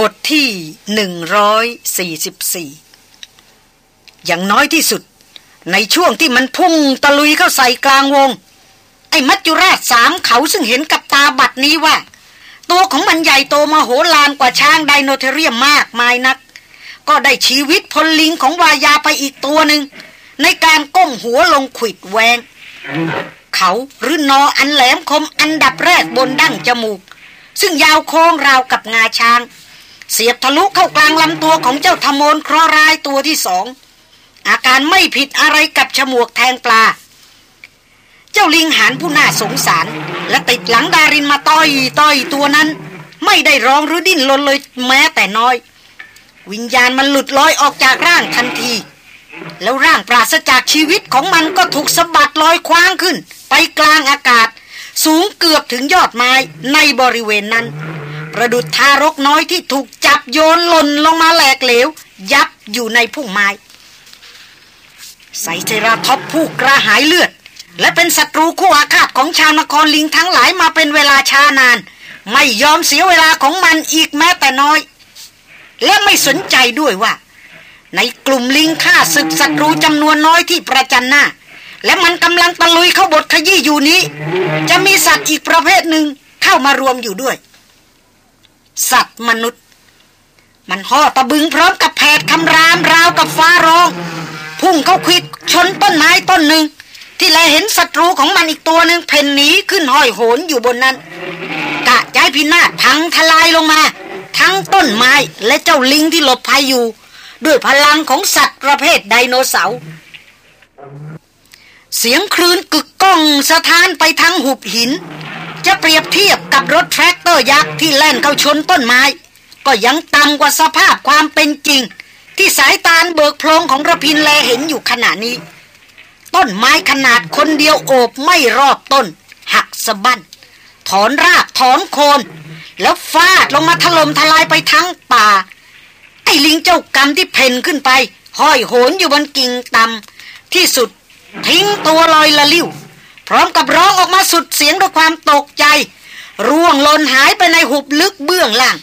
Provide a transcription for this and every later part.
บทที่หนึ่งร้อยสี่สิบสี่อย่างน้อยที่สุด ในช่วงที่มันพุ่งตะลุยเข้าใส่กลางวง ไอ้มัจจุราชสามเขาซึ่งเห็นกับตาบัดนี้ว่า ตัวของมันใหญ่โตมาโหฬารกว่าช้างไดโนเทเรียมมากมายนัก ก็ได้ชีวิตพลลิงของวายาไปอีกตัวหนึ่ง ในการก้มหัวลงขิดแวง เขาหรือนออันแหลมคมอันดับแรกบนดั้งจมูกซึ่งยาวโค้งราวกับงาช้าง เสียบทะลุเข้ากลางลำตัวของเจ้าธมนครรายตัวที่สอง อาการไม่ผิดอะไรกับฉมวกแทงปลา เจ้าลิงหานผู้น่าสงสาร และติดหลังดารินมาต้อยต้อยตัวนั้น ไม่ได้ร้องหรือดิ้นรนเลยแม้แต่น้อย วิญญาณมันหลุดลอยออกจากร่างทันที แล้วร่างปราศจากชีวิตของมันก็ถูกสะบัดลอยคว้างขึ้น ไปกลางอากาศ สูงเกือบถึงยอดไม้ในบริเวณนั้น ประดุดทารกน้อยที่ถูกจับโยนหล่นลงมาแหลกเหลว ยับอยู่ในพุ่งไม้ไซเซราท็อปผู้กระหายเลือด และเป็นศัตรูคู่อาฆาตของชาวนครลิงทั้งหลายมาเป็นเวลาช้านาน ไม่ยอมเสียเวลาของมันอีกแม้แต่น้อย และไม่สนใจด้วยว่า ในกลุ่มลิงฆ่าศึกศัตรูจำนวนน้อยที่ประจันหน้า และมันกำลังตะลุยเข้าบทขยี้อยู่นี้ จะมีสัตว์อีกประเภทหนึ่งเข้ามารวมอยู่ด้วย สัตว์มนุษย์ มันห่อตะบึงพร้อมกับแผดคำรามราวกับฟ้าร้อง พุ่งเข้าควิดชนต้นไม้ต้นหนึ่ง ที่แลเห็นศัตรูของมันอีกตัวหนึ่งเพ่นหนีขึ้นห้อยโหนอยู่บนนั้น กะใจพินาศพังทลายลงมา ทั้งต้นไม้และเจ้าลิงที่หลบภัยอยู่ ด้วยพลังของสัตว์ประเภทไดโนเสาร์เสียงคลื่นกึกก้องสะท้านไปทั้งหุบหิน จะเปรียบเทียบกับรถแทรกเตอร์ยักษ์ที่แล่นเข้าชนต้นไม้ ก็ยังต่ำกว่าสภาพความเป็นจริง ที่สายตาเบิกโพลงของระพินแลเห็นอยู่ขณะนี้ ต้นไม้ขนาดคนเดียวโอบไม่รอบต้น หักสะบั้นถอนรากถอนโคน แล้วฟาดลงมาถล่มทลายไปทั้งป่า ไอ้ลิงเจ้ากรรมที่เพ่นขึ้นไป ห้อยโหนอยู่บนกิ่งต่ำที่สุดทิ้งตัวลอยละลิ้ว พร้อมกับร้องออกมาสุดเสียงด้วยความตกใจ ร่วงหล่นหายไปในหุบลึกเบื้องล่าง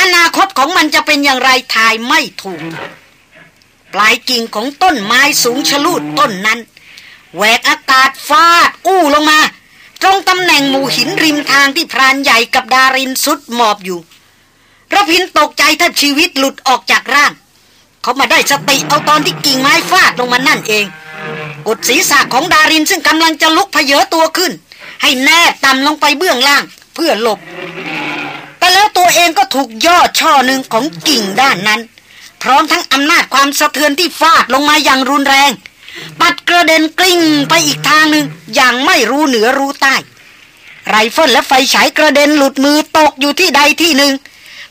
อนาคตของมันจะเป็นอย่างไรทายไม่ถูก ปลายกิ่งของต้นไม้สูงชะลูดต้นนั้นแหวกอากาศฟาดอู้ลงมา ตรงตำแหน่งหมู่หินริมทางที่พรานใหญ่กับดารินสุดหมอบอยู่ระพินตกใจถ้าชีวิตหลุดออกจากร่าง เขามาได้สติเอาตอนที่กิ่งไม้ฟาดลงมานั่นเอง กดศีรษะของดารินซึ่งกำลังจะลุกเพเยอตัวขึ้น ให้แน่ต่ำลงไปเบื้องล่าง เพื่อหลบ แต่แล้วตัวเองก็ถูกย่อช่อหนึ่งของกิ่งด้านนั้น พร้อมทั้งอำนาจความสะเทือนที่ฟาดลงมาอย่างรุนแรง ปัดกระเด็นกลิ้งไปอีกทางหนึ่งอย่างไม่รู้เหนือรู้ใต้ ไรเฟิลและไฟฉายกระเด็นหลุดมือตกอยู่ที่ใดที่หนึ่ง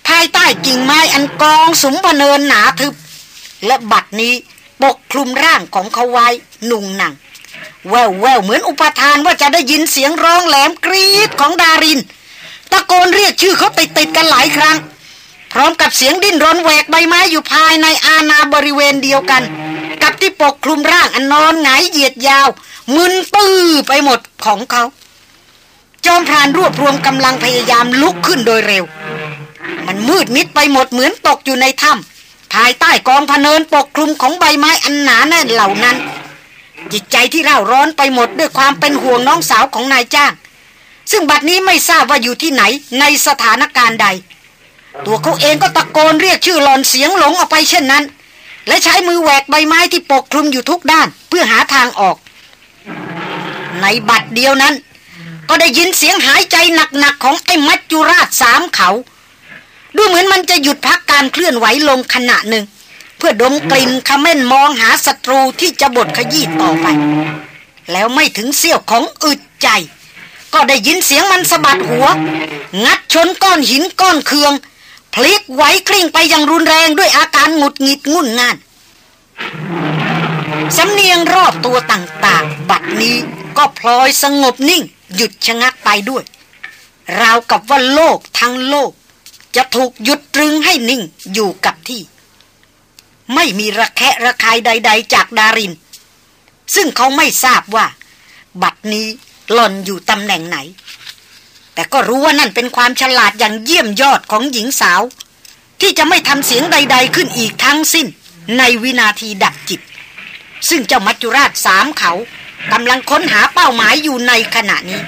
ภายใต้กิ่งไม้อันกองสุมพเนินหนาทึบ และบัดนี้ ปกคลุมร่างของเขาไว้นุ่งหนัง แววแววเหมือนอุปทานว่าจะได้ยินเสียงร้องแหลมกรีดของดาริน ตะโกนเรียกชื่อเขาติดติดกันหลายครั้ง พร้อมกับเสียงดิ้นรนแหวกใบไม้อยู่ภายในอาณาบริเวณเดียวกัน กับที่ปกคลุมร่างอันนอนหงายเหยียดยาว มึนตื้อไปหมดของเขาจอมพรานรวบรวมกำลังพยายามลุกขึ้นโดยเร็ว มันมืดมิดไปหมดเหมือนตกอยู่ในถ้ำ ภายใต้กองพเนินปกคลุมของใบไม้อันหนาแน่นเหล่านั้น จิตใจที่เร่าร้อนไปหมดด้วยความเป็นห่วงน้องสาวของนายจ้าง ซึ่งบัดนี้ไม่ทราบว่าอยู่ที่ไหนในสถานการณ์ใด ตัวเขาเองก็ตะโกนเรียกชื่อหลอนเสียงหลงออกไปเช่นนั้น และใช้มือแหวกใบไม้ที่ปกคลุมอยู่ทุกด้านเพื่อหาทางออก ในบัดเดียวนั้น ก็ได้ยินเสียงหายใจหนักๆของไอ้มัจจุราชสามเขา ดูเหมือนมันจะหยุดพักการเคลื่อนไหวลงขณะหนึ่ง เพื่อดมกลิ่นขม้นมองหาศัตรูที่จะบดขยี้ต่อไป แล้วไม่ถึงเสี้ยวของอึดใจ ก็ได้ยินเสียงมันสะบัดหัว งัดชนก้อนหินก้อนเคือง พลิกไหวกลิ้งไปอย่างรุนแรงด้วยอาการหงุดหงิดงุ่นงานสำเนียงรอบตัวต่างๆ บัดนี้ก็พลอยสงบนิ่ง หยุดชะงักไปด้วย ราวกับว่าโลกทั้งโลก จะถูกหยุดตรึงให้นิ่งอยู่กับที่ ไม่มีระแคะระคายใด ๆ จากดาริน ซึ่งเขาไม่ทราบว่า บัดนี้หล่อนอยู่ตำแหน่งไหน แต่ก็รู้ว่านั่นเป็นความฉลาดอย่างเยี่ยมยอดของหญิงสาว ที่จะไม่ทำเสียงใด ๆ ขึ้นอีกทั้งสิ้น ในวินาทีดับจิต ซึ่งเจ้ามัจจุราชสามเขากำลังค้นหาเป้าหมายอยู่ในขณะนี้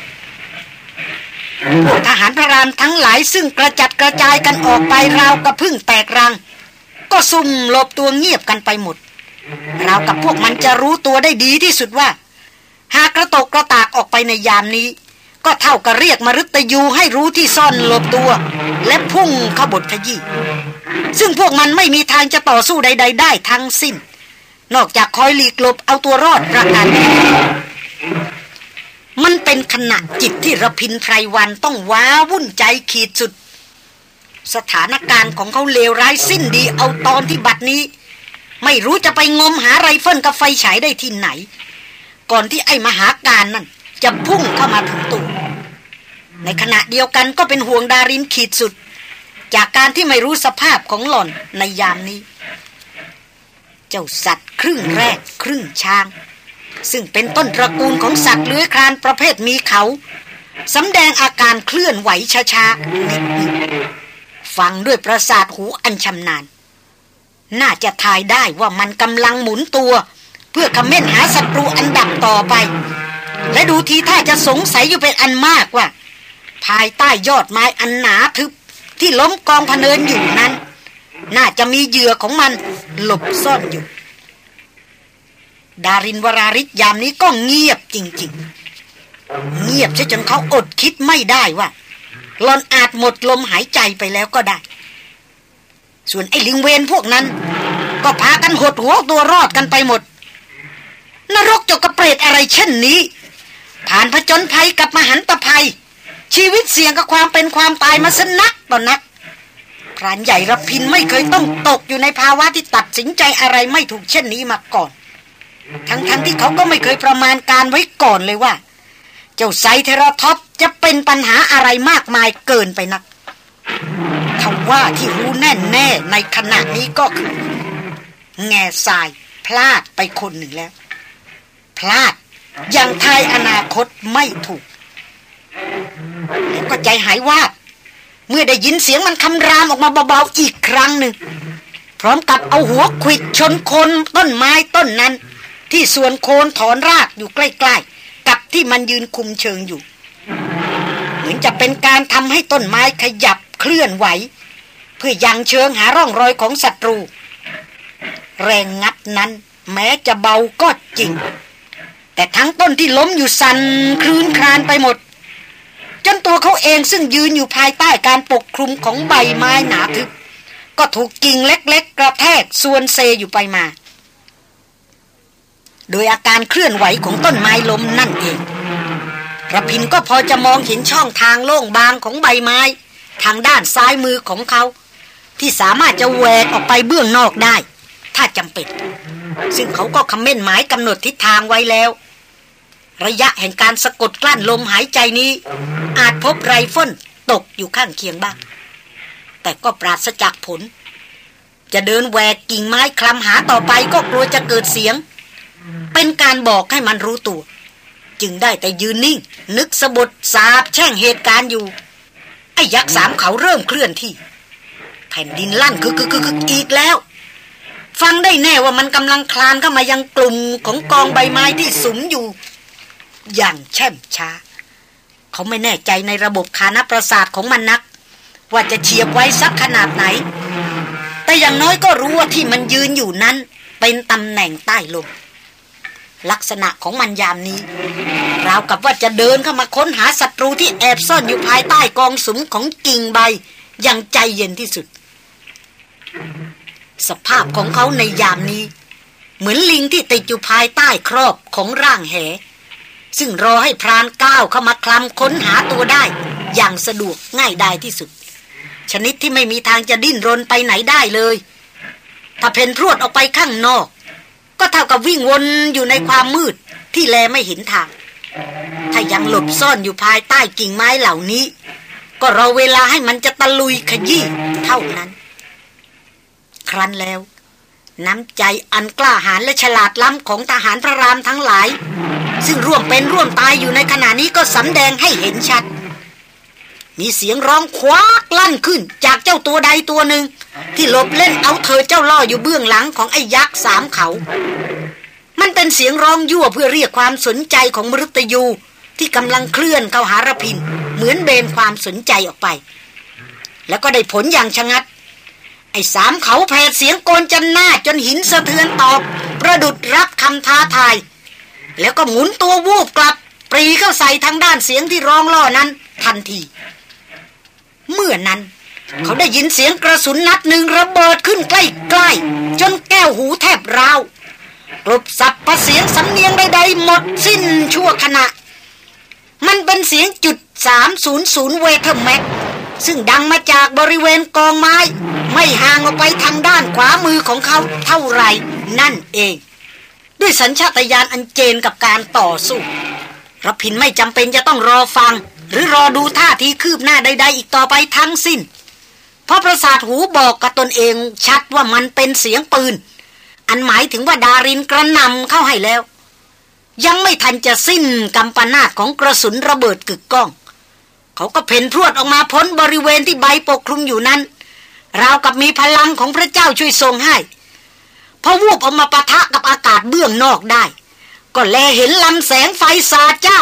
ทหารพระรามทั้งหลายซึ่งกระจัดกระจายกันออกไปราวกับพึ่งแตกรัง ก็ซุ่มหลบตัวเงียบกันไปหมดราวกับพวกมันจะรู้ตัวได้ดีที่สุดว่า หากกระตกกระตากออกไปในยามนี้ ก็เท่ากับเรียกมรุตยูให้รู้ที่ซ่อนหลบตัว และพุ่งขบถขยี้ซึ่งพวกมันไม่มีทางจะต่อสู้ใด ๆ ได้ทั้งสิ้น นอกจากคอยหลีกหลบเอาตัวรอดประกัน มันเป็นขณะจิตที่ระพินไพรวันต้องว้าวุ่นใจขีดสุด สถานการณ์ของเขาเลวร้ายสิ้นดีเอาตอนที่บัดนี้ ไม่รู้จะไปงมหาไรเฟิลกับไฟฉายได้ที่ไหน ก่อนที่ไอ้มหาการนั่นจะพุ่งเข้ามาถึงตัวในขณะเดียวกันก็เป็นห่วงดารินขีดสุด จากการที่ไม่รู้สภาพของหล่อนในยามนี้ เจ้าสัตว์ครึ่งแรกครึ่งช้าง ซึ่งเป็นต้นตระกูลของสัตว์เลื้อยคลานประเภทมีเขาสำแดงอาการเคลื่อนไหวช้าๆนิดหนึ่งฟังด้วยประสาทหูอันชำนาญ น่าจะทายได้ว่ามันกำลังหมุนตัว เพื่อคำเม่นหาศัตรูอันดับต่อไป และดูทีถ้าจะสงสัยอยู่เป็นอันมากว่า ภายใต้ยอดไม้อันหนาทึบที่ล้มกองพเนินอยู่นั้น น่าจะมีเหยื่อของมันหลบซ่อนอยู่ ดารินวราริศยามนี้ก็เงียบจริง ๆ เงียบซะจนเขาอดคิดไม่ได้ว่าหลอนอาจหมดลมหายใจไปแล้วก็ได้ ส่วนไอ้ลิงเวนพวกนั้น ก็พากันหดหัวตัวรอดกันไปหมด นรกจกกระเปรตอะไรเช่นนี้ ผ่านผจญภัยกับมหันตภัย ชีวิตเสี่ยงกับความเป็นความตายมาสนักต่อนนักพรานใหญ่รพินไม่เคยต้องตกอยู่ในภาวะที่ตัดสินใจอะไรไม่ถูกเช่นนี้มาก่อน ทั้งๆทที่เขาก็ไม่เคยประมาณการไว้ก่อนเลยว่า เจ้าไซเทราท็อปจะเป็นปัญหาอะไรมากมายเกินไปนักทว่าที่รู้แน่แน่ในขณะนี้ก็คือ แง่ทรายพลาดไปคนหนึ่งแล้ว พลาดยังทายอนาคตไม่ถูกแล้วก็ใจหายว่าเมื่อได้ยินเสียงมันคำรามออกมาเบาๆอีกครั้งหนึ่ง พร้อมกับเอาหัวขวิดชนคนต้นไม้ต้นนั้น ที่ส่วนโคนถอนรากอยู่ใกล้ๆ กับที่มันยืนคุมเชิงอยู่ เหมือนจะเป็นการทำให้ต้นไม้ขยับเคลื่อนไหว เพื่อยังเชิงหาร่องรอยของศัตรู แรงงัดนั้น แม้จะเบาก็จริง แต่ทั้งต้นที่ล้มอยู่สั่นคลื่นคลานไปหมด จนตัวเขาเองซึ่งยืนอยู่ภายใต้การปกคลุมของใบไม้หนาทึบก็ถูกกิ่งเล็ก ๆ กระแทกส่วนเซอยู่ไปมา โดยอาการเคลื่อนไหวของต้นไม้ล้มนั่นเองระพินก็พอจะมองเห็นช่องทางโล่งบางของใบไม้ ทางด้านซ้ายมือของเขา ที่สามารถจะแหวกออกไปเบื้องนอกได้ ถ้าจำเป็น ซึ่งเขาก็คำเม่นหมายกำหนดทิศทางไว้แล้ว ระยะแห่งการสะกดกลั้นลมหายใจนี้ อาจพบไรเฟิลตกอยู่ข้างเคียงบ้าง แต่ก็ปราศจากผล จะเดินแหวกกิ่งไม้คลำหาต่อไปก็กลัวจะเกิดเสียง เป็นการบอกให้มันรู้ตัว จึงได้แต่ยืนนิ่ง นึกสะบดสาบแช่งเหตุการณ์อยู่ ไอ้ยักษ์สามเขาเริ่มเคลื่อนที่ แผ่นดินลั่นคือคือคืออีกแล้ว ฟังได้แน่ว่ามันกำลังคลานเข้ามายังกลุ่มของกองใบไม้ที่สุมอยู่ อย่างแช่มช้า เขาไม่แน่ใจในระบบคานประสาทของมันนัก ว่าจะเฉียบไว้สักขนาดไหน แต่อย่างน้อยก็รู้ว่าที่มันยืนอยู่นั้น เป็นตำแหน่งใต้ลม ลักษณะของมันยามนี้ ราวกับว่าจะเดินเข้ามาค้นหาศัตรูที่แอบซ่อนอยู่ภายใต้กองสุมของกิ่งใบ อย่างใจเย็นที่สุด สภาพของเขาในยามนี้ เหมือนลิงที่ติดอยู่ภายใต้ครอบของร่างแห ซึ่งรอให้พรานก้าวเข้ามาคลำค้นหาตัวได้ อย่างสะดวกง่ายดายที่สุด ชนิดที่ไม่มีทางจะดิ้นรนไปไหนได้เลย ถ้าเพนพรวดออกไปข้างนอก ก็เท่ากับวิ่งวนอยู่ในความมืดที่แลไม่เห็นทาง ถ้ายังหลบซ่อนอยู่ภายใต้กิ่งไม้เหล่านี้ ก็รอเวลาให้มันจะตะลุยขยี้เท่านั้น ครั้นแล้ว น้ำใจอันกล้าหาญและฉลาดล้ำของทหารพระรามทั้งหลาย ซึ่งร่วมเป็นร่วมตายอยู่ในขณะนี้ก็สำแดงให้เห็นชัด มีเสียงร้องคว้ากลั่นขึ้น จากเจ้าตัวใดตัวหนึ่ง ที่หลบเล่นเอาเธอเจ้าล่ออยู่เบื้องหลังของไอ้ยักษ์สามเขา มันเป็นเสียงร้องยั่วเพื่อเรียกความสนใจของมรุตยูที่กำลังเคลื่อนเข้าหารพิน เหมือนเบนความสนใจออกไป แล้วก็ได้ผลอย่างชะงัด ไอ้สามเขาแผดเสียงโกนจันหน้าจนหินสะเทือนตอบ ประดุดรับคำท้าทาย แล้วก็หมุนตัววูบกลับ ปรีเข้าใส่ทางด้านเสียงที่ร้องล่อนั้นทันที เมื่อนั้น เขาได้ยินเสียงกระสุนนัดหนึ่งระเบิดขึ้นใกล้ๆ จนแก้วหูแทบร้าวกลบสับประเสียงสำเนียงใดๆ หมดสิ้นชั่วขณะ มันเป็นเสียงจุด 300 Weatherby Mag ซึ่งดังมาจากบริเวณกองไม้ ไม่ห่างออกไปทางด้านขวามือของเขาเท่าไรนั่นเอง ด้วยสัญชาตญาณอันเจนกับการต่อสู้รพินไม่จำเป็นจะต้องรอฟัง หรือรอดูท่าทีคืบหน้าใด ๆ อีกต่อไปทั้งสิ้น เพราะประสาทหูบอกกับตนเองชัดว่ามันเป็นเสียงปืน อันหมายถึงว่าดารินกระนำเข้าให้แล้ว ยังไม่ทันจะสิ้นกำปนาตของกระสุนระเบิดกึกก้อง เขาก็เพ่นพรวดออกมาพ้นบริเวณที่ใบปกคลุมอยู่นั้น ราวกับมีพลังของพระเจ้าช่วยทรงให้พอวูบออกมาปะทะกับอากาศเบื้องนอกได้ ก็แลเห็นลำแสงไฟสาจ้า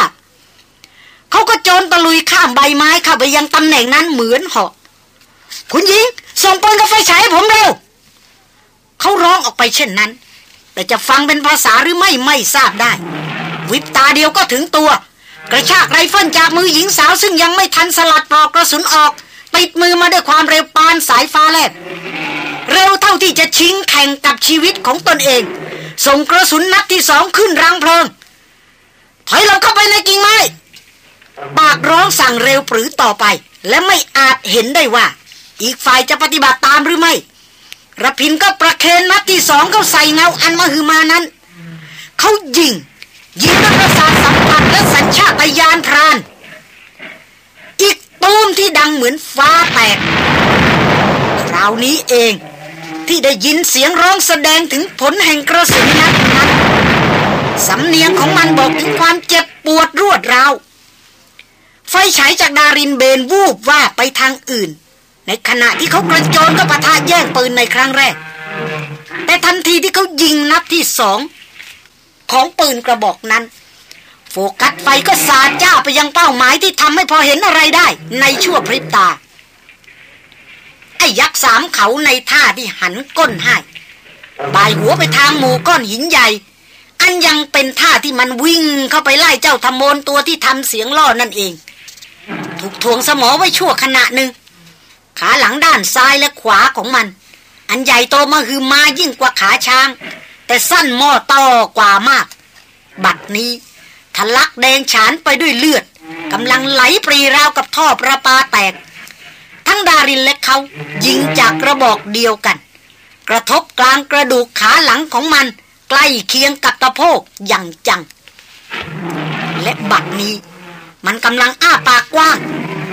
เขาก็โจรตะลุยข้ามใบไม้เข้าไปยังตำแหน่งนั้นเหมือนหาะคุณหญิง ส่งปืนกับไฟฉายผมเร็วเขาร้องออกไปเช่นนั้น แต่จะฟังเป็นภาษาหรือไม่ไม่ทราบได้ วิบตาเดียวก็ถึงตัว กระชากไรเฟิลจากมือหญิงสาวซึ่งยังไม่ทันสลัดปลอกกระสุนออก ติดมือมาด้วยความเร็วปานสายฟ้าแลบเร็วเท่าที่จะชิงแข่งกับชีวิตของตนเอง ส่งกระสุนนัดที่สองขึ้นรังเพลิงถอยเราเข้าไปในกิ่งไม้ องสั่งเร็วปรือต่อไป และไม่อาจเห็นได้ว่า อีกฝ่ายจะปฏิบัติตามหรือไม่ระพินก็ประเคนนัดที่สองเขาใส่เงาอันมหึมานั้น เขายิง ยิงด้วยประสาทสัมผัสและสัญชาตญาณพราน อีกตูมที่ดังเหมือนฟ้าแตกคราวนี้เองที่ได้ยินเสียงร้องแสดงถึงผลแห่งกระสุนนัดนั้นสำเนียงของมันบอกถึงความเจ็บปวดรวดราว ไฟฉายจากดารินเบนวูบว่าไปทางอื่น ในขณะที่เขากระโจนก็ปะทะแย่งปืนในครั้งแรก แต่ทันทีที่เขายิงนัดที่สอง ของปืนกระบอกนั้น โฟกัสไฟก็สาดจ้าไปยังเป้าหมายที่ทำให้พอเห็นอะไรได้ ในชั่วพริบตาไอ้ยักษ์สามเขาในท่าที่หันก้นให้บายหัวไปทางหมู่ก้อนหินใหญ่ อันยังเป็นท่าที่มันวิ่งเข้าไปไล่เจ้าธมนตัวที่ทำเสียงล่อนั่นเอง ถูกทวงสมอไว้ชั่วขณะหนึ่ง ขาหลังด้านซ้ายและขวาของมัน อันใหญ่โตมาคือมายิ่งกว่าขาช้าง แต่สั้นหม้อต่อกว่ามาก บัดนี้ทะลักแดงฉานไปด้วยเลือดกำลังไหลปรีราวกับท่อประปาแตก ทั้งดารินและเขายิงจากกระบอกเดียวกัน กระทบกลางกระดูกขาหลังของมัน ใกล้เคียงกับตะโพกอย่างจัง และบัดนี้ มันกำลังอ้าปากกว้าง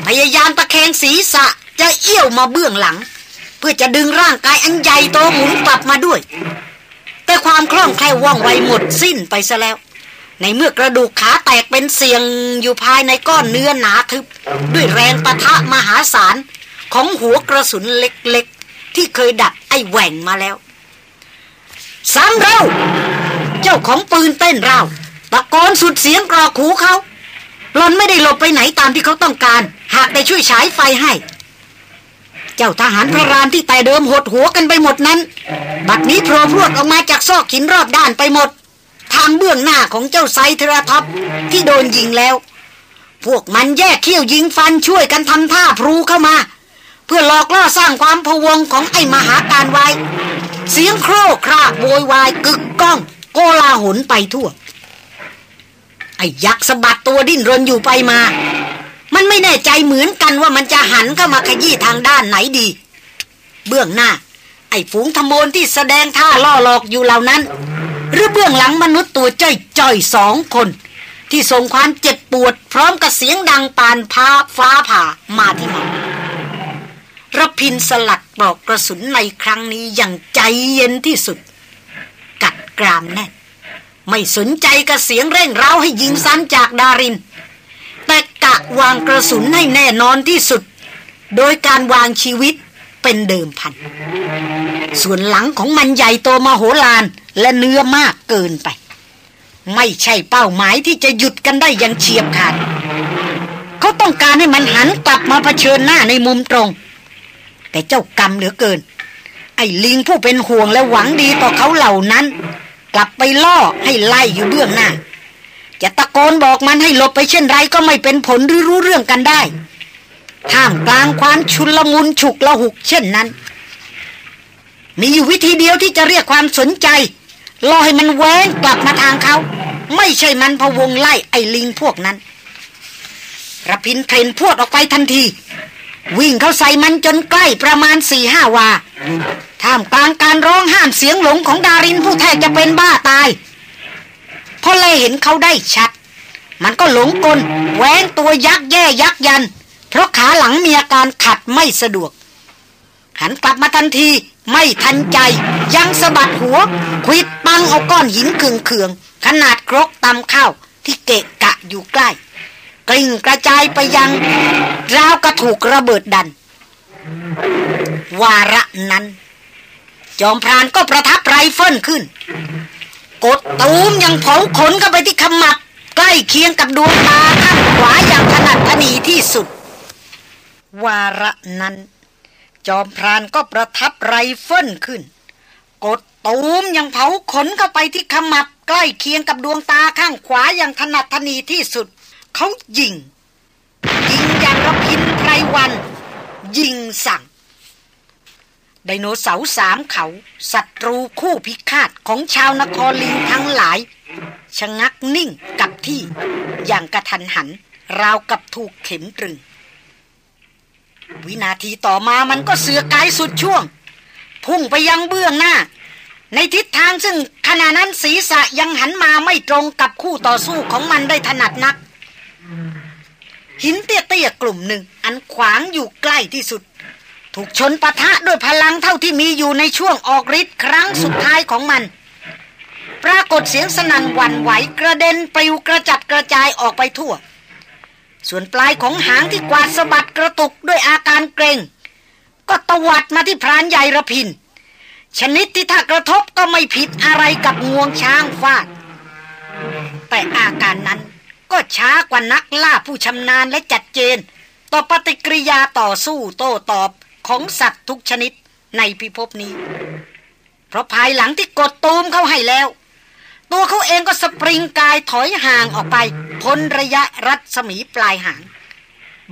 พยายามตะแคงศีรษะจะเอี้ยวมาเบื้องหลัง เพื่อจะดึงร่างกายอันใหญ่โตหมุนกลับมาด้วย แต่ความคล่องแคล่วว่องไวหมดสิ้นไปซะแล้ว ในเมื่อกระดูกขาแตกเป็นเสียงอยู่ภายในก้อนเนื้อหนาทึบ ด้วยแรงปะทะมหาศาลของหัวกระสุนเล็กๆ ที่เคยดักไอ้แหว่งมาแล้วสามเราเจ้าของปืนเต้นเราตะโกนสุดเสียงกรอกหูเขา หลอนไม่ได้หลบไปไหนตามที่เขาต้องการ หากได้ช่วยฉายไฟให้ เจ้าทหารพระรามที่แต่เดิมหดหัวกันไปหมดนั้น บัดนี้โผล่พรวดออกมาจากซอกหินรอบด้านไปหมด ทางเบื้องหน้าของเจ้าไซเทราท็อปที่โดนยิงแล้ว พวกมันแยกเขี้ยวยิงฟันช่วยกันทำท่าพลูเข้ามา เพื่อหลอกล่อสร้างความพวงของไอ้มหาการไว้ เสียงโครกครากโวยวายกึกก้อง โกลาหนไปทั่ว ไอ้ยักษ์สะบัดตัวดิ้นรนอยู่ไปมา มันไม่แน่ใจเหมือนกันว่ามันจะหันเข้ามาขยี้ทางด้านไหนดี เบื้องหน้า ไอ้ฝูงธมนที่แสดงท่าล่อหลอกอยู่เหล่านั้น หรือเบื้องหลังมนุษย์ตัวจ้อยจ้อยสองคน ที่ส่งความเจ็บปวด พร้อมกับเสียงดังปานพาฟ้าผ่ามาที่มันระพินสลัดปลอกกระสุนในครั้งนี้อย่างใจเย็นที่สุด กัดกรามแน่ ไม่สนใจกับเสียงเร่งเร้าให้ยิงซ้ำจากดาริน แต่กะวางกระสุนให้แน่นอนที่สุด โดยการวางชีวิตเป็นเดิมพัน ส่วนหลังของมันใหญ่โตมโหฬารและเนื้อมากเกินไป ไม่ใช่เป้าหมายที่จะหยุดกันได้อย่างเฉียบขาดเขาต้องการให้มันหันกลับมาเผชิญหน้าในมุมตรง แต่เจ้ากรรมเหลือเกิน ไอ้ลิงผู้เป็นห่วงและหวังดีต่อเขาเหล่านั้น กลับไปล่อให้ไล่อยู่เบื้องหน้า จะตะโกนบอกมันให้หลบไปเช่นไรก็ไม่เป็นผลหรือรู้เรื่องกันได้ ท่ามกลางความชุลมุนฉุกละหุกเช่นนั้น มีอยู่วิธีเดียวที่จะเรียกความสนใจล่อให้มันแว้งกลับมาทางเขา ไม่ใช่มันพะวงไล่ไอ้ลิงพวกนั้นระพินเทรนพวดออกไปทันที วิ่งเข้าใส่มันจนใกล้ประมาณสี่ห้าวา ท่ามกลางการร้องห้ามเสียงหลงของดารินผู้แทบจะเป็นบ้าตาย พอเลยเห็นเขาได้ชัด มันก็หลงกลแหวงตัวยักแย่ยักยัน เพราะขาหลังมีอาการขัดไม่สะดวก หันกลับมาทันทีไม่ทันใจ ยังสะบัดหัวควิดปังเอาก้อนหินเคืองๆขนาดครกตำข้าวที่เกะกะอยู่ใกล้ กลิ่งกระจายไปยังราวกระถูกระเบิดดัน วาระนั้น จอมพรานก็ประทับไรเฟิลขึ้น กดตูมยังเผาขนเข้าไปที่ขมับ ใกล้เคียงกับดวงตาข้างขวาอย่างถนัดถนีที่สุด วาระนั้น จอมพรานก็ประทับไรเฟิลขึ้น กดตูมยังเผาขนเข้าไปที่ขมับ ใกล้เคียงกับดวงตาข้างขวาอย่างถนัดถนีที่สุด เขายิง ยิงอย่างระพินไพรวัน ยิงสั่ง ไดโนเสาร์สามเขาศัตรูคู่พิฆาตของชาวนครลิงทั้งหลาย ชะงักนิ่งกับที่อย่างกระทันหัน ราวกับถูกเข็มตรึง วินาทีต่อมามันก็เสือกายสุดช่วง พุ่งไปยังเบื้องหน้าในทิศทางซึ่งขณะนั้นศีรษะยังหันมาไม่ตรงกับคู่ต่อสู้ของมันได้ถนัดนัก หินเตี้ยๆกลุ่มหนึ่ง อันขวางอยู่ใกล้ที่สุด ถูกชนปะทะด้วยพลังเท่าที่มีอยู่ในช่วงออกฤทธิ์ครั้งสุดท้ายของมัน ปรากฏเสียงสนั่นหวั่นไหวกระเด็นปลิวกระจัดกระจายออกไปทั่ว ส่วนปลายของหางที่กวาดสะบัดกระตุกด้วยอาการเกรงก็ตวัดมาที่พรานใหญ่ระพิน ชนิดที่ถ้ากระทบก็ไม่ผิดอะไรกับงวงช้างฟาด แต่อาการนั้น ก็ช้ากว่านักล่าผู้ชำนาญและจัดเจน ต่อปฏิกิริยาต่อสู้โต้ตอบของสัตว์ทุกชนิดในพิภพนี้ เพราะภายหลังที่กดตูมเขาให้แล้ว ตัวเขาเองก็สปริงกายถอยห่างออกไป พ้นระยะรัศมีปลายหาง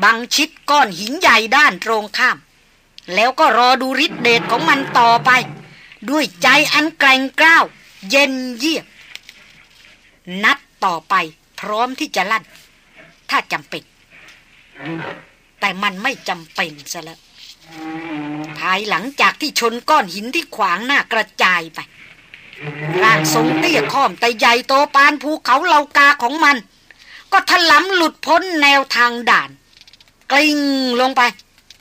บังชิดก้อนหินใหญ่ด้านตรงข้าม แล้วก็รอดูฤทธิเดชของมันต่อไป ด้วยใจอันแกร่งกล้าว เย็นเยียบนัดต่อไป พร้อมที่จะลั่น ถ้าจำเป็น แต่มันไม่จำเป็นซะแล้วภายหลังจากที่ชนก้อนหินที่ขวางหน้ากระจายไป ร่างทรงเตี้ยค้อมแต่ใหญ่โตปานภูเขาเหลากาของมัน ก็ถลำหลุดพ้นแนวทางด่าน กลิ้งลงไป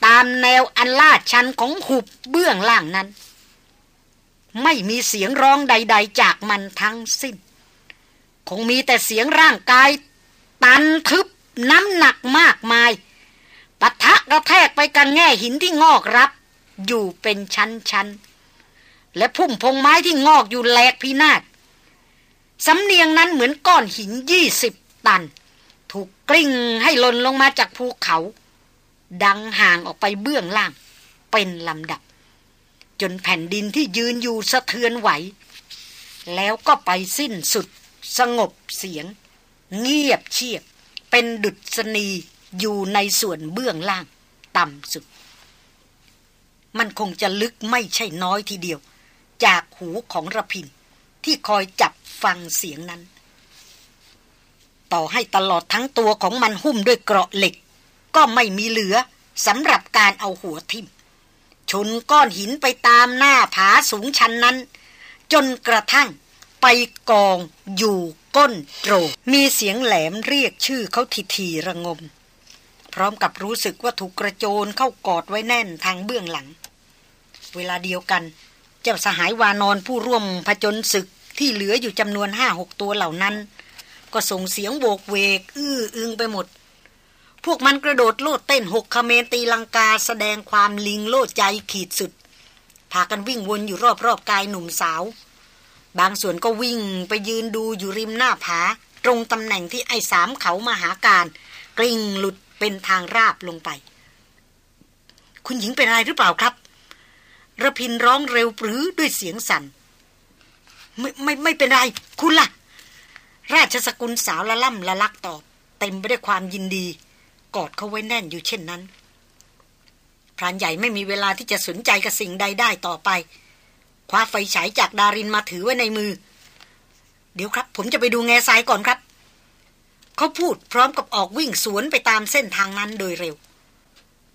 ตามแนวอันลาดชันของหุบเบื้องล่างนั้น ไม่มีเสียงร้องใด ๆ จากมันทั้งสิ้น คงมีแต่เสียงร่างกาย ตันทึบน้ำหนักมากมายปะทะกระแทกไปกันแง่หินที่งอกรับ อยู่เป็นชั้นๆ และพุ่มพงไม้ที่งอกอยู่แหลกพินาศสำเนียงนั้นเหมือนก้อนหินยี่สิบตัน ถูกกลิ้งให้หล่นลงมาจากภูเขา ดังห่างออกไปเบื้องล่าง เป็นลำดับ จนแผ่นดินที่ยืนอยู่สะเทือนไหว แล้วก็ไปสิ้นสุด สงบเสียง เงียบเชียบ เป็นดุษณีอยู่ในส่วนเบื้องล่าง ต่ำสุด มันคงจะลึกไม่ใช่น้อยทีเดียว จากหูของระพิน ที่คอยจับฟังเสียงนั้น ต่อให้ตลอดทั้งตัวของมันหุ้มด้วยเกราะเหล็ก ก็ไม่มีเหลือสำหรับการเอาหัวทิ่มชนก้อนหินไปตามหน้าผาสูงชันนั้น จนกระทั่ง ไปกองอยู่ก้นโตรมีเสียงแหลมเรียกชื่อเขาทีทีระงม พร้อมกับรู้สึกว่าถูกกระโจนเข้ากอดไว้แน่นทางเบื้องหลัง เวลาเดียวกัน เจ้าสหายวานอนผู้ร่วมผจญศึกที่เหลืออยู่จำนวนห้าหกตัวเหล่านั้น ก็ส่งเสียงโวกเวก อื้ออึงไปหมด พวกมันกระโดดโลดเต้นหกคเมนตีลังกาแสดงความลิงโลดใจขีดสุดพากันวิ่งวนอยู่รอบๆกายหนุ่มสาว บางส่วนก็วิ่งไปยืนดูอยู่ริมหน้าผา ตรงตำแหน่งที่ไอ้สามเขามาหาการ กลิ้งหลุดเป็นทางราบลงไป คุณหญิงเป็นอะไรหรือเปล่าครับระพินร้องเร็วปรือด้วยเสียงสัน่นไม่ไม่ไม่เป็นไร คุณล่ะ ราชสกุลสาวละล่ำละลักตอบ เต็มไปด้วยความยินดี กอดเขาไว้แน่นอยู่เช่นนั้นพรานใหญ่ไม่มีเวลาที่จะสนใจกับสิ่งใดได้ต่อไป คว้าไฟฉายจากดารินมาถือไว้ในมือ เดี๋ยวครับ ผมจะไปดูแง่ทรายก่อนครับ เขาพูดพร้อมกับออกวิ่งสวนไปตามเส้นทางนั้นโดยเร็ว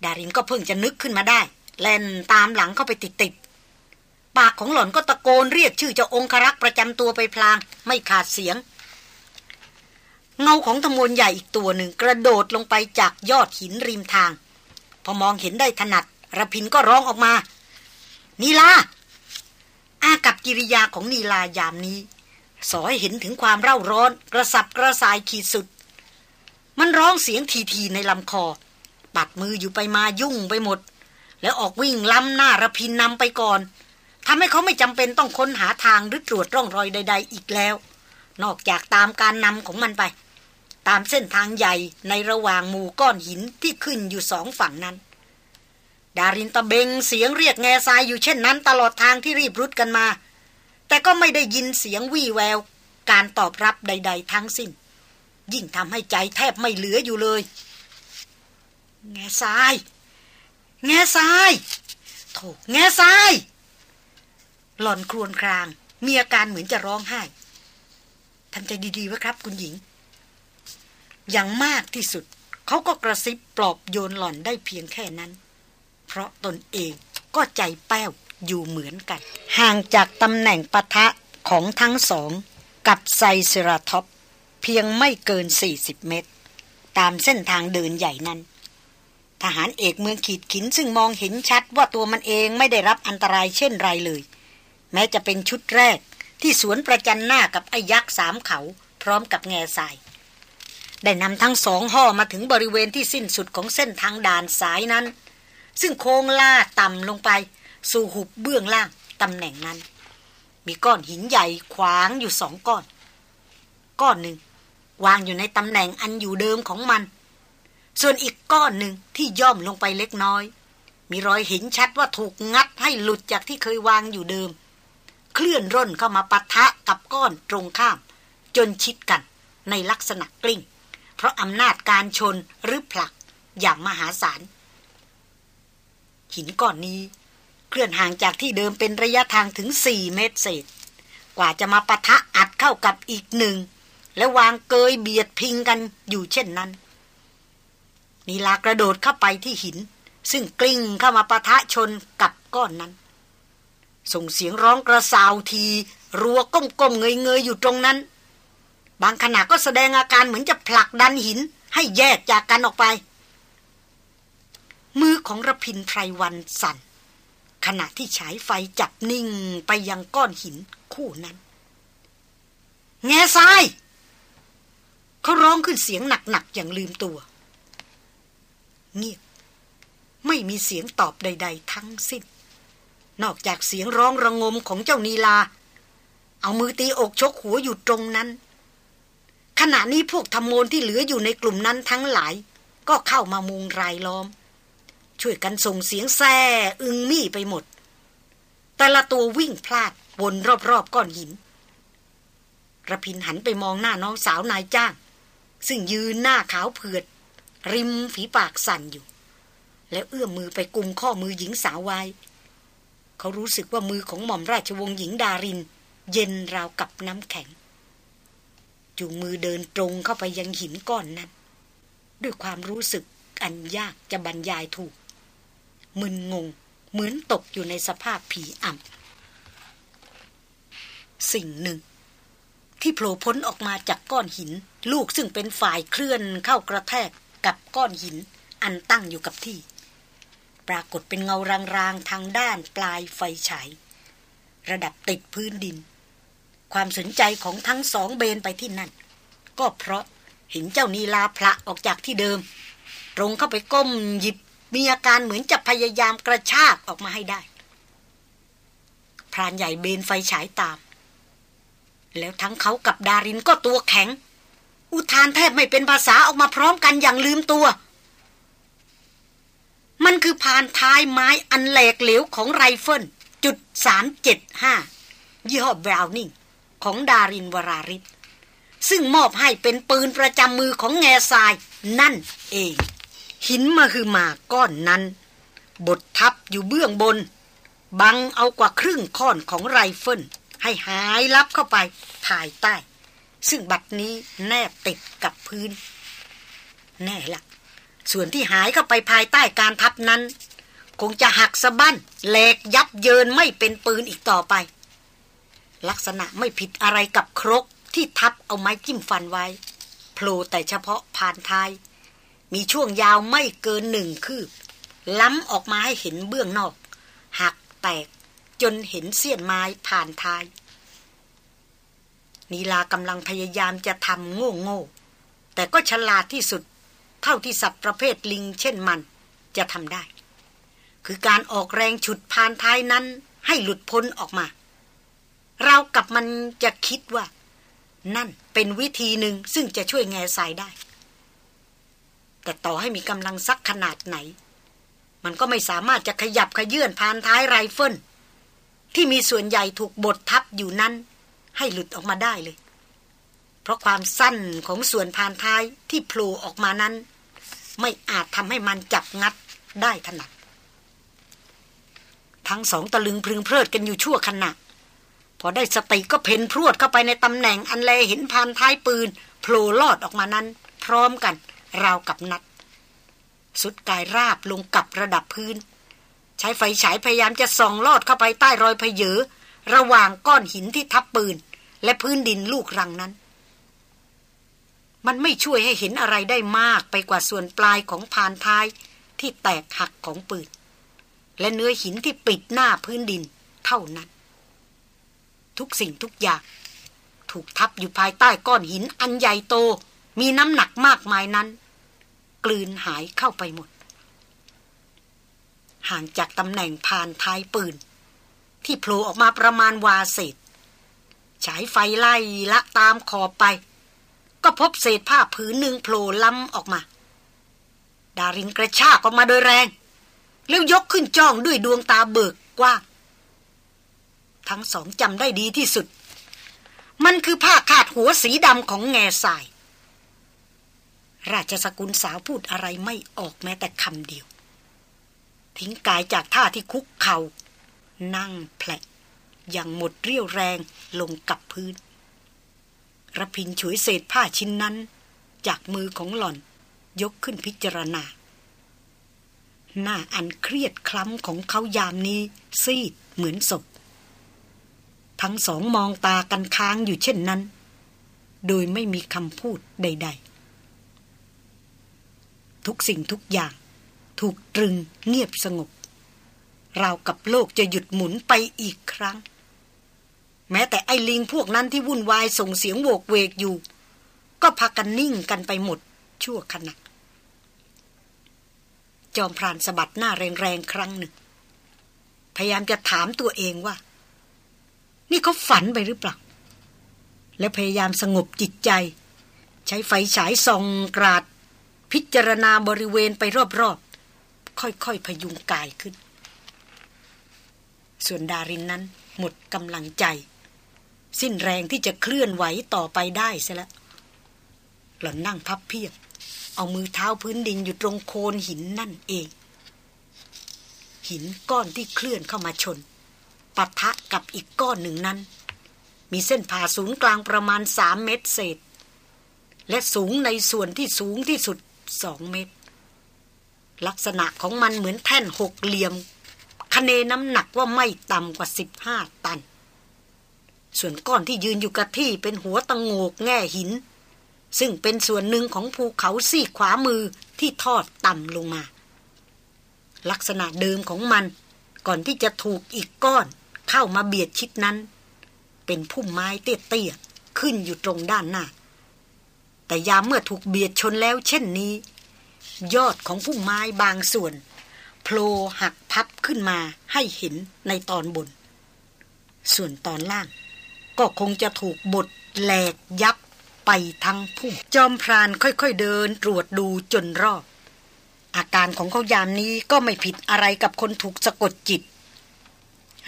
ดารินก็เพิ่งจะนึกขึ้นมาได้ แล่นตามหลังเข้าไปติดๆปากของหล่อนก็ตะโกนเรียกชื่อเจ้าองครักษ์ประจำตัวไปพลาง ไม่ขาดเสียง เงาของธมวลใหญ่อีกตัวหนึ่งกระโดดลงไปจากยอดหินริมทาง พอมองเห็นได้ถนัดระพินก็ร้องออกมานีลา อากับกิริยาของนีลายามนี้ สอยเห็นถึงความเร่าร้อน กระสับกระส่ายขีดสุด มันร้องเสียงทีๆในลำคอ ปัดมืออยู่ไปมายุ่งไปหมด แล้วออกวิ่งล้ำหน้าระพินนำไปก่อนทำให้เขาไม่จำเป็นต้องค้นหาทางหรือตรวจร่องรอยใด ๆ อีกแล้ว นอกจากตามการนำของมันไป ตามเส้นทางใหญ่ในระหว่างหมู่ก้อนหินที่ขึ้นอยู่สองฝั่งนั้น ดารินตะเบงเสียงเรียกแง่ทรายอยู่เช่นนั้นตลอดทางที่รีบรุดกันมา แต่ก็ไม่ได้ยินเสียงวี่แวว การตอบรับใด ๆ ทั้งสิ้น ยิ่งทำให้ใจแทบไม่เหลืออยู่เลย แง่ทราย แง่ทรายโถแง่ทราย หล่อนครวญคราง มีอาการเหมือนจะร้องไห้ทำใจดีๆไว้ครับ คุณหญิง อย่างมากที่สุด เขาก็กระซิบปลอบโยนหล่อนได้เพียงแค่นั้น เพราะตนเองก็ใจแป้วอยู่เหมือนกัน ห่างจากตำแหน่งปะทะของทั้งสอง กับไซเซราท็อปเพียงไม่เกิน 40 เมตร ตามเส้นทางเดินใหญ่นั้น ทหารเอกเมืองขีดขินซึ่งมองเห็นชัดว่าตัวมันเองไม่ได้รับอันตรายเช่นไรเลย แม้จะเป็นชุดแรกที่สวนประจันหน้ากับไอ้ยักษ์สามเขาพร้อมกับแง่ทราย ได้นำทั้งสองห่อมาถึงบริเวณที่สิ้นสุดของเส้นทางด่านสายนั้น ซึ่งโค้งล่าต่ำลงไป สู่หุบเบื้องล่างตำแหน่งนั้น มีก้อนหินใหญ่ขวางอยู่สองก้อน ก้อนหนึ่ง วางอยู่ในตำแหน่งอันอยู่เดิมของมัน ส่วนอีกก้อนหนึ่งที่ย่อมลงไปเล็กน้อย มีรอยเห็นชัดว่าถูกงัดให้หลุดจากที่เคยวางอยู่เดิม เคลื่อนร่นเข้ามาปะทะกับก้อนตรงข้าม จนชิดกันในลักษณะกลิ้ง เพราะอำนาจการชนหรือผลักอย่างมหาศาล หินก้อนนี้ เคลื่อนห่างจากที่เดิมเป็นระยะทางถึงสี่เมตรเศษ กว่าจะมาปะทะอัดเข้ากับอีกหนึ่ง และวางเกยเบียดพิงกันอยู่เช่นนั้นนีลากระโดดเข้าไปที่หิน ซึ่งกลิ้งเข้ามาปะทะชนกับก้อนนั้น ส่งเสียงร้องกระสาวที รัวก้มๆเงยๆอยู่ตรงนั้น บางขณะก็แสดงอาการเหมือนจะผลักดันหินให้แยกจากกันออกไป มือของระพินไพรวันสั่น ขณะที่ฉายไฟจับนิ่งไปยังก้อนหินคู่นั้น แง่ทราย เขาร้องขึ้นเสียงหนักๆอย่างลืมตัว เงียบ ไม่มีเสียงตอบใด ๆ ทั้งสิ้น นอกจากเสียงร้องระงมของเจ้านีลา เอามือตีอกชกหัวอยู่ตรงนั้น ขณะนี้พวกธรรมโมนที่เหลืออยู่ในกลุ่มนั้นทั้งหลาย ก็เข้ามามุงรายล้อม ช่วยกันส่งเสียงแซ่อึงมี่ไปหมด แต่ละตัววิ่งพลาดวนรอบๆก้อนหินระพินหันไปมองหน้าน้องสาวนายจ้าง ซึ่งยืนหน้าขาวเผือด ริมฝีปากสั่นอยู่ แล้วเอื้อมมือไปกุมข้อมือหญิงสาวไว้ เขารู้สึกว่ามือของหม่อมราชวงศ์หญิงดาริน เย็นราวกับน้ำแข็ง จูงมือเดินตรงเข้าไปยังหินก้อนนั้น ด้วยความรู้สึกอันยากจะบรรยายถูก มึนงง เหมือนตกอยู่ในสภาพผีอ่ำสิ่งหนึ่ง ที่โผล่พ้นออกมาจากก้อนหิน ลูกซึ่งเป็นฝ่ายเคลื่อนเข้ากระแทกกับก้อนหิน อันตั้งอยู่กับที่ ปรากฏเป็นเงารางๆทางด้านปลายไฟฉาย ระดับติดพื้นดิน ความสนใจของทั้งสองเบนไปที่นั่น ก็เพราะเห็นเจ้านีลาพระออกจากที่เดิม ตรงเข้าไปก้มหยิบ มีอาการเหมือนจะพยายามกระชากออกมาให้ได้ พรานใหญ่เบนไฟฉายตาม แล้วทั้งเขากับดารินก็ตัวแข็ง อุทานแทบไม่เป็นภาษาออกมาพร้อมกันอย่างลืมตัว มันคือพานท้ายไม้อันแหลกเหลวของไรเฟิลจุดสามเจ็ดห้ายี่ห้อ Browning ของดารินวราฤทธิ์ซึ่งมอบให้เป็นปืนประจำมือของแง่ทรายนั่นเอง หินมาคือมาก้อนนั้นบดทับอยู่เบื้องบน บังเอากว่าครึ่งค่อนของไรเฟิลให้หายลับเข้าไปภายใต้ ซึ่งบัดนี้แนบติดกับพื้น แน่ละ ส่วนที่หายเข้าไปภายใต้การทับนั้น คงจะหักสะบั้นแหลกยับเยินไม่เป็นปืนอีกต่อไป ลักษณะไม่ผิดอะไรกับครกที่ทับเอาไม้จิ้มฟันไว้โผล่แต่เฉพาะผ่านท้าย มีช่วงยาวไม่เกินหนึ่งคืบ ล้ำออกมาให้เห็นเบื้องนอก หักแตกจนเห็นเสี้ยนไม้ผ่านท้าย นีลากำลังพยายามจะทำโง่โง่แต่ก็ฉลาดที่สุด เท่าที่สัตว์ประเภทลิงเช่นมันจะทำได้ คือการออกแรงฉุดพานท้ายนั้นให้หลุดพ้นออกมา เรากับมันจะคิดว่า นั่นเป็นวิธีหนึ่งซึ่งจะช่วยแง่ทรายได้ แต่ต่อให้มีกำลังสักขนาดไหน มันก็ไม่สามารถจะขยับขยื่นพานท้ายไรเฟิลที่มีส่วนใหญ่ถูกบดทับอยู่นั้น ให้หลุดออกมาได้เลย เพราะความสั้นของส่วนพานท้ายที่โผล่ออกมานั้น ไม่อาจทำให้มันจับงัดได้ถนัดทั้งสองตะลึงพึงเพลิดกันอยู่ชั่วขณะ พอได้สติก็เพ่นพรวดเข้าไปในตำแหน่งอันแลเห็นพานท้ายปืนโผล่ลอดออกมานั้น พร้อมกัน ราวกับนัด สุดกายราบลงกับระดับพื้น ใช้ไฟฉายพยายามจะส่องลอดเข้าไปใต้รอยพเยอระหว่างก้อนหินที่ทับปืน และพื้นดินลูกรังนั้น มันไม่ช่วยให้เห็นอะไรได้มากไปกว่าส่วนปลายของพานท้ายที่แตกหักของปืน และเนื้อหินที่ปิดหน้าพื้นดินเท่านั้น ทุกสิ่งทุกอย่างถูกทับอยู่ภายใต้ก้อนหินอันใหญ่โต มีน้ำหนักมากมายนั้น กลืนหายเข้าไปหมด ห่างจากตำแหน่งผ่านท้ายปืน ที่โผล่ออกมาประมาณวาเศษฉายไฟไล่ละตามขอบไป ก็พบเศษผ้าผืนหนึ่งโผล่ล้ำออกมา ดารินกระชากออกมาโดยแรง แล้วยกขึ้นจ้องด้วยดวงตาเบิกกว้าง ทั้งสองจำได้ดีที่สุด มันคือผ้าคาดหัวสีดำของแง่สาย ราชสกุลสาวพูดอะไรไม่ออกแม้แต่คำเดียว ทิ้งกายจากท่าที่คุกเขา่า นั่งแผลอย่างหมดเรี่ยวแรงลงกับพื้นระพินฉวยเศษผ้าชิ้นนั้น จากมือของหล่อนยกขึ้นพิจารณา หน้าอันเครียดคล้ำของเขายามนี้ ซีดเหมือนศพ ทั้งสองมองตากันค้างอยู่เช่นนั้น โดยไม่มีคำพูดใด ๆ ทุกสิ่งทุกอย่าง ถูกตรึงเงียบสงบ ราวกับโลกจะหยุดหมุนไปอีกครั้ง แม้แต่ไอลิงพวกนั้นที่วุ่นวายส่งเสียงโวกเวกอยู่ ก็พากันนิ่งกันไปหมด ชั่วขณะจอมพรานสะบัดหน้าแรงๆครั้งหนึ่ง พยายามจะถามตัวเองว่า นี่เขาฝันไปหรือเปล่า และพยายามสงบจิตใจ ใช้ไฟฉายส่องกราด พิจารณาบริเวณไปรอบๆ ค่อยๆพยุงกายขึ้น ส่วนดารินนั้นหมดกำลังใจ สิ้นแรงที่จะเคลื่อนไหวต่อไปได้เสแล้วหล่อนนั่งพับเพียบ เอามือเท้าพื้นดินอยู่ตรงโคนหินนั่นเอง หินก้อนที่เคลื่อนเข้ามาชนปะทะกับอีกก้อนหนึ่งนั้น มีเส้นผ่าศูนย์กลางประมาณสามเมตรเศษ และสูงในส่วนที่สูงที่สุด สองเมตร ลักษณะของมันเหมือนแท่นหกเหลี่ยมคะเนน้ำหนักว่าไม่ต่ำกว่าสิบห้าตัน ส่วนก้อนที่ยืนอยู่กับที่เป็นหัวตังโงกแง่หิน ซึ่งเป็นส่วนหนึ่งของภูเขาซี่ขวามือที่ทอดต่ำลงมา ลักษณะเดิมของมันก่อนที่จะถูกอีกก้อนเข้ามาเบียดชิดนั้น เป็นพุ่มไม้เตี้ยๆขึ้นอยู่ตรงด้านหน้า แต่ยามเมื่อถูกเบียดชนแล้วเช่นนี้ ยอดของพุ่มไม้บางส่วนโผล่หักพับขึ้นมาให้เห็นในตอนบน ส่วนตอนล่าง ก็คงจะถูกบดแหลกยับไปทั้งพุ่ม จอมพรานค่อยๆเดินตรวจดูจนรอบ อาการของเขายามนี้ก็ไม่ผิดอะไรกับคนถูกสะกดจิต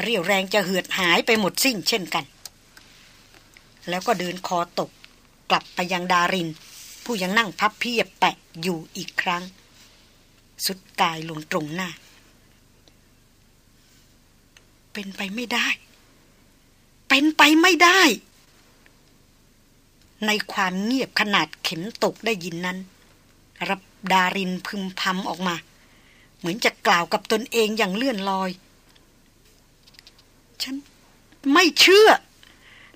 เรียวแรงจะเหือดหายไปหมดสิ้นเช่นกัน แล้วก็เดินคอตก กลับไปยังดาริน ผู้ยังนั่งพับเพียบแปะอยู่อีกครั้ง สุดกายลงตรงหน้า เป็นไปไม่ได้ เป็นไปไม่ได้ ในความเงียบขนาดเข็มตกได้ยินนั้น รับดารินพึมพำออกมา เหมือนจะกล่าวกับตนเองอย่างเลื่อนลอย ฉันไม่เชื่อ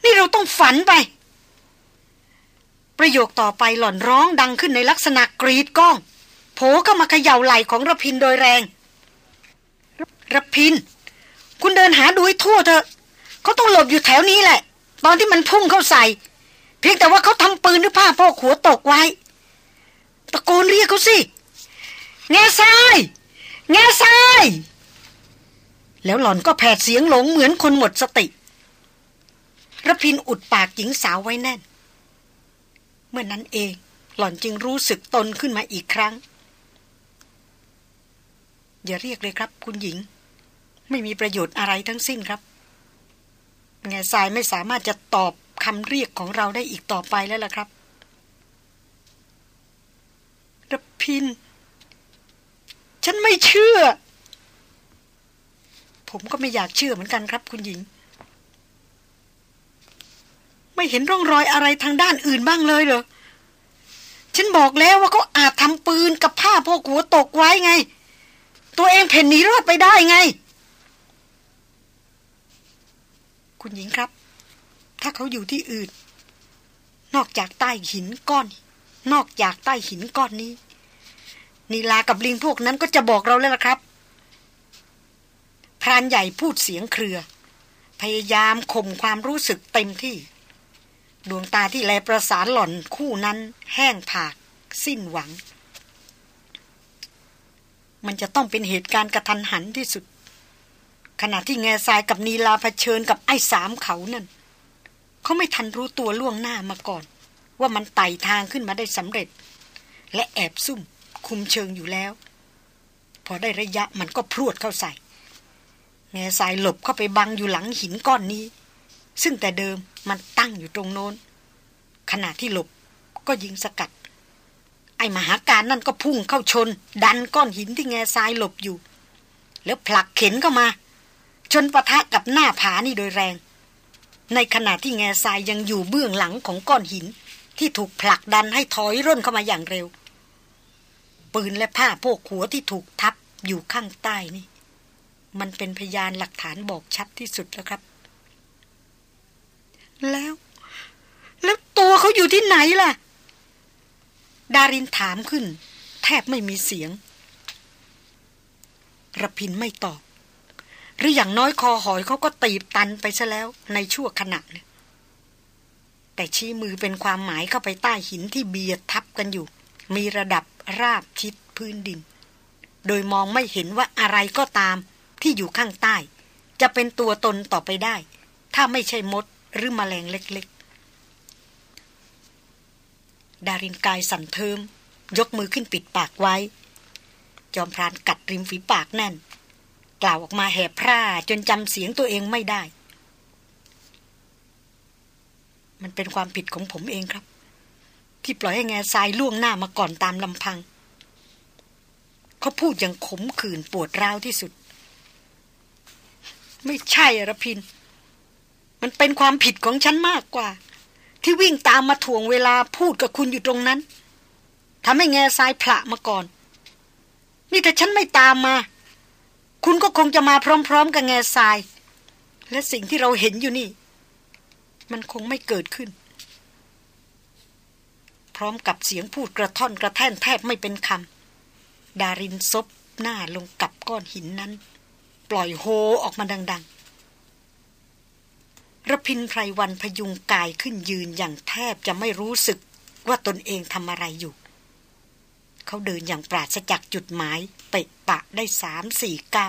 นี่เราต้องฝันไป ประโยคต่อไปหล่อนร้องดังขึ้นในลักษณะกรีดก้องโผก็มาเขย่าไหล่ของระพินโดยแรงระพิน คุณเดินหาดูให้ทั่วเถอะเขาต้องหลบอยู่แถวนี้แหละ ตอนที่มันพุ่งเข้าใส่ เพียงแต่ว่าเขาทำปืนหรือผ้าพอกหัวตกไว้ ตะโกนเรียกเขาสิแง่ทรายแง่ทรายแล้วหล่อนก็แผดเสียงหลงเหมือนคนหมดสติระพินอุดปากหญิงสาวไว้แน่น เมื่อนนั้นเอง หล่อนจึงรู้สึกตนขึ้นมาอีกครั้ง อย่าเรียกเลยครับ คุณหญิง ไม่มีประโยชน์อะไรทั้งสิ้นครับแง่ทรายไม่สามารถจะตอบคำเรียกของเราได้อีกต่อไปแล้วล่ะครับระพิน ฉันไม่เชื่อ ผมก็ไม่อยากเชื่อเหมือนกันครับ คุณหญิง ไม่เห็นร่องรอยอะไรทางด้านอื่นบ้างเลยเหรอ ฉันบอกแล้วว่าเขาอาจทำปืนกับผ้าพวกหัวตกไว้ไง ตัวเองเพ่นหนีรอดไปได้ไง คุณหญิงครับ ถ้าเขาอยู่ที่อื่น นอกจากใต้หินก้อน นอกจากใต้หินก้อนนี้ นีลากับลิงพวกนั้นก็จะบอกเราแล้วละครับพรานใหญ่พูดเสียงเครือ พยายามข่มความรู้สึกเต็มที่ ดวงตาที่แลประสานหล่อนคู่นั้น แห้งผาก สิ้นหวัง มันจะต้องเป็นเหตุการณ์กระทันหันที่สุด ขณะที่แง่ทรายกับนีลาเผชิญกับไอ้สามเขานั่น เขาไม่ทันรู้ตัวล่วงหน้ามาก่อน ว่ามันไต่ทางขึ้นมาได้สำเร็จ และแอบซุ่ม คุมเชิงอยู่แล้ว พอได้ระยะมันก็พรวดเข้าใส่แง่สายหลบเข้าไปบังอยู่หลังหินก้อนนี้ ซึ่งแต่เดิมมันตั้งอยู่ตรงโน้น ขณะที่หลบก็ยิงสกัด ไอมหาการนั่นก็พุ่งเข้าชน ดันก้อนหินที่แง่ทรายหลบอยู่ แล้วผลักเข็นเข้ามา ชนปะทะกับหน้าผานี่โดยแรง ในขณะที่แง่ทรายยังอยู่เบื้องหลังของก้อนหิน ที่ถูกผลักดันให้ถอยร่นเข้ามาอย่างเร็ว ปืนและผ้าโพกหัวที่ถูกทับอยู่ข้างใต้นี่ มันเป็นพยานหลักฐานบอกชัดที่สุดแล้วครับ แล้ว แล้วตัวเขาอยู่ที่ไหนล่ะ ดารินถามขึ้น แทบไม่มีเสียงระพินไม่ตอบ หรืออย่างน้อยคอหอยเขาก็ตีบตันไปซะแล้วในชั่วขณะเนี่ยแต่ชี้มือเป็นความหมายเข้าไปใต้หินที่เบียดทับกันอยู่ มีระดับราบชิดพื้นดิน โดยมองไม่เห็นว่าอะไรก็ตามที่อยู่ข้างใต้ จะเป็นตัวตนต่อไปได้ ถ้าไม่ใช่มด หรือมแมลงเล็กๆ ดารินกายสั่นเทิม ยกมือขึ้นปิดปากไว้ จอมพรานกัดริมฝีปากแน่น กล่าวออกมาแหบพร่าจนจำเสียงตัวเองไม่ได้ มันเป็นความผิดของผมเองครับ ที่ปล่อยให้แง่ทรายล่วงหน้ามาก่อนตามลำพัง เขาพูดอย่างขมขื่นปวดร้าวที่สุด ไม่ใช่อรพิน มันเป็นความผิดของฉันมากกว่า ที่วิ่งตามมาถ่วงเวลาพูดกับคุณอยู่ตรงนั้นทำให้แง่ทรายผละมาก่อน นี่ถ้าฉันไม่ตามมา คุณก็คงจะมาพร้อม ๆ กับแง่ทราย และสิ่งที่เราเห็นอยู่นี่ มันคงไม่เกิดขึ้น พร้อมกับเสียงพูดกระท่อนกระแท่นแทบไม่เป็นคำดารินซบหน้าลงกับก้อนหินนั้น ปล่อยโฮออกมาดัง ๆ ระพินไพรวันพยุงกายขึ้นยืนอย่างแทบจะไม่รู้สึกว่าตนเองทำอะไรอยู่ เขาเดินอย่างปราศจากจุดหมายเปะปะได้สามสี่เก้า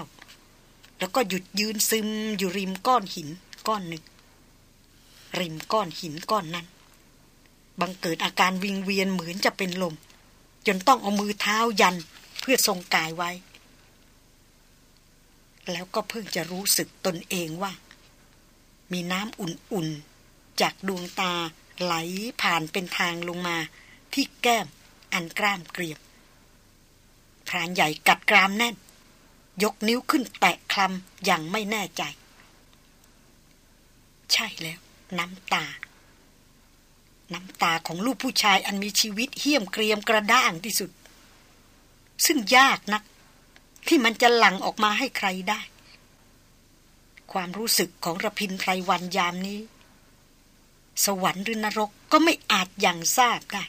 แล้วก็หยุดยืนซึมอยู่ริมก้อนหินก้อนหนึ่ง ริมก้อนหินก้อนนั้น บังเกิดอาการวิงเวียนเหมือนจะเป็นลม จนต้องเอามือเท้ายันเพื่อทรงกายไว้ แล้วก็เพิ่งจะรู้สึกตนเองว่า มีน้ำอุ่นๆ จากดวงตาไหลผ่านเป็นทางลงมา ที่แก้มอันกล้ามเกลียบพรานใหญ่กัดกรามแน่น ยกนิ้วขึ้นแตะคลำอย่างไม่แน่ใจ ใช่แล้ว น้ำตา น้ำตาของลูกผู้ชายอันมีชีวิตเหี้ยมเกรียมกระด้างที่สุด ซึ่งยากนัก ที่มันจะหลั่งออกมาให้ใครได้ ความรู้สึกของระพินไพรวันยามนี้ สวรรค์หรือนรกก็ไม่อาจอย่างทราบได้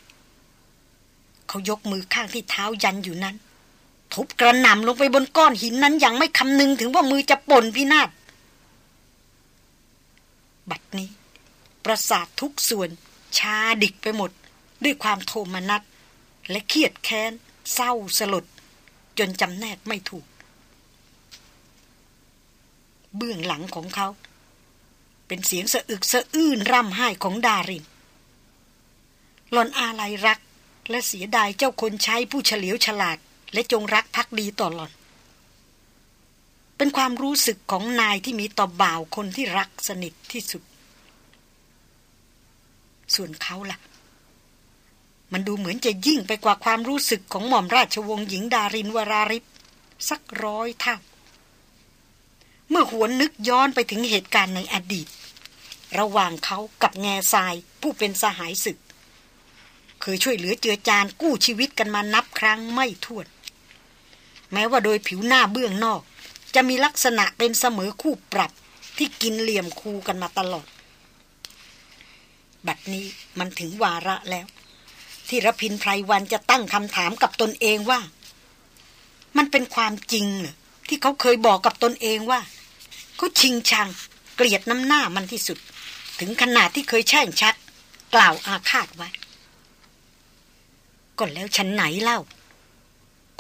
เขายกมือข้างที่เท้ายันอยู่นั้น ทุบกระหน่ำลงไปบนก้อนหินนั้นอย่างไม่คำนึงถึงว่ามือจะป่นพินาศบัดนี้ ประสาททุกส่วนชาดิกไปหมด ด้วยความโทมนัสและเครียดแค้น เศร้าสลด จนจำแนกไม่ถูก เบื้องหลังของเขา เป็นเสียงสะอึกสะอื้นร่ำไห้ของดารินหลอนอาลัยรักและเสียดายเจ้าคนใช้ผู้เฉลียวฉลาด และจงรักภักดีต่อหลอน เป็นความรู้สึกของนายที่มีต่อบ่าวคนที่รักสนิทที่สุด ส่วนเขาล่ะ มันดูเหมือนจะยิ่งไปกว่าความรู้สึกของหม่อมราชวงศ์หญิงดารินวราริศสักร้อยเท่า เมื่อหวนนึกย้อนไปถึงเหตุการณ์ในอดีต ระหว่างเขากับแง่ทรายผู้เป็นสหายศึก เคยช่วยเหลือเจือจานกู้ชีวิตกันมานับครั้งไม่ถ้วน แม้ว่าโดยผิวหน้าเบื้องนอก จะมีลักษณะเป็นเสมอคู่ปรับที่กินเหลี่ยมคูกันมาตลอด บัดนี้มันถึงวาระแล้ว ที่รพินไพรวันจะตั้งคำถามกับตนเองว่า มันเป็นความจริงเหรอที่เขาเคยบอกกับตนเองว่า เขาชิงชังเกลียดน้ำหน้ามันที่สุด ถึงขนาดที่เคยแช่งชัก กล่าวอาฆาตไว้ก็แล้วฉันไหนเล่า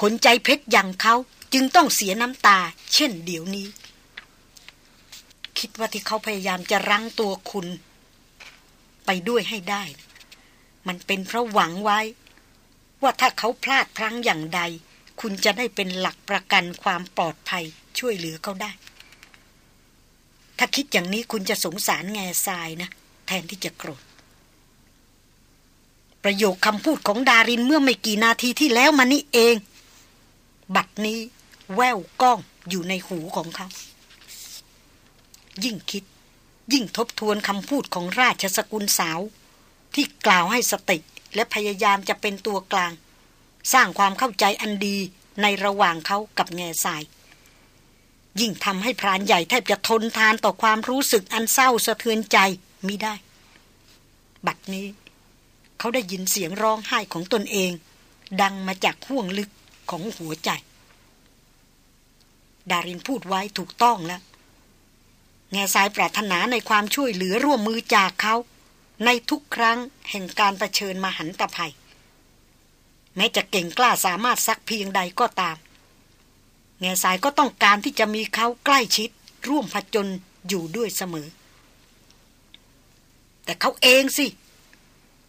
คนใจเพชรอย่างเขาจึงต้องเสียน้ำตา เช่นเดี๋ยวนี้ คิดว่าที่เขาพยายามจะรั้งตัวคุณ ไปด้วยให้ได้ มันเป็นเพราะหวังไว้ ว่าถ้าเขาพลาดพลั้งอย่างใด คุณจะได้เป็นหลักประกันความปลอดภัยช่วยเหลือเขาได้ ถ้าคิดอย่างนี้คุณจะสงสารแง่ทรายนะ แทนที่จะโกรธ ประโยคคำพูดของดารินเมื่อไม่กี่นาทีที่แล้วมานี่เอง บัดนี้แววก้องอยู่ในหูของเขา ยิ่งคิด ยิ่งทบทวนคำพูดของราชสกุลสาว ที่กล่าวให้สติและพยายามจะเป็นตัวกลาง สร้างความเข้าใจอันดีในระหว่างเขากับแง่ทราย ยิ่งทำให้พรานใหญ่แทบจะทนทานต่อความรู้สึกอันเศร้าสะเทือนใจมิได้ บัดนี้ เขาได้ยินเสียงร้องไห้ของตนเอง ดังมาจากห่วงลึกของหัวใจ ดารินพูดไว้ถูกต้องแล้ว แง่สายปรารถนาในความช่วยเหลือร่วมมือจากเขา ในทุกครั้งแห่งการรเผชิญมหันตภัย แม้จะเก่งกล้าสามารถซักเพียงใดก็ตาม แง่สายก็ต้องการที่จะมีเขาใกล้ชิด ร่วมผจญอยู่ด้วยเสมอ แต่เขาเองสิ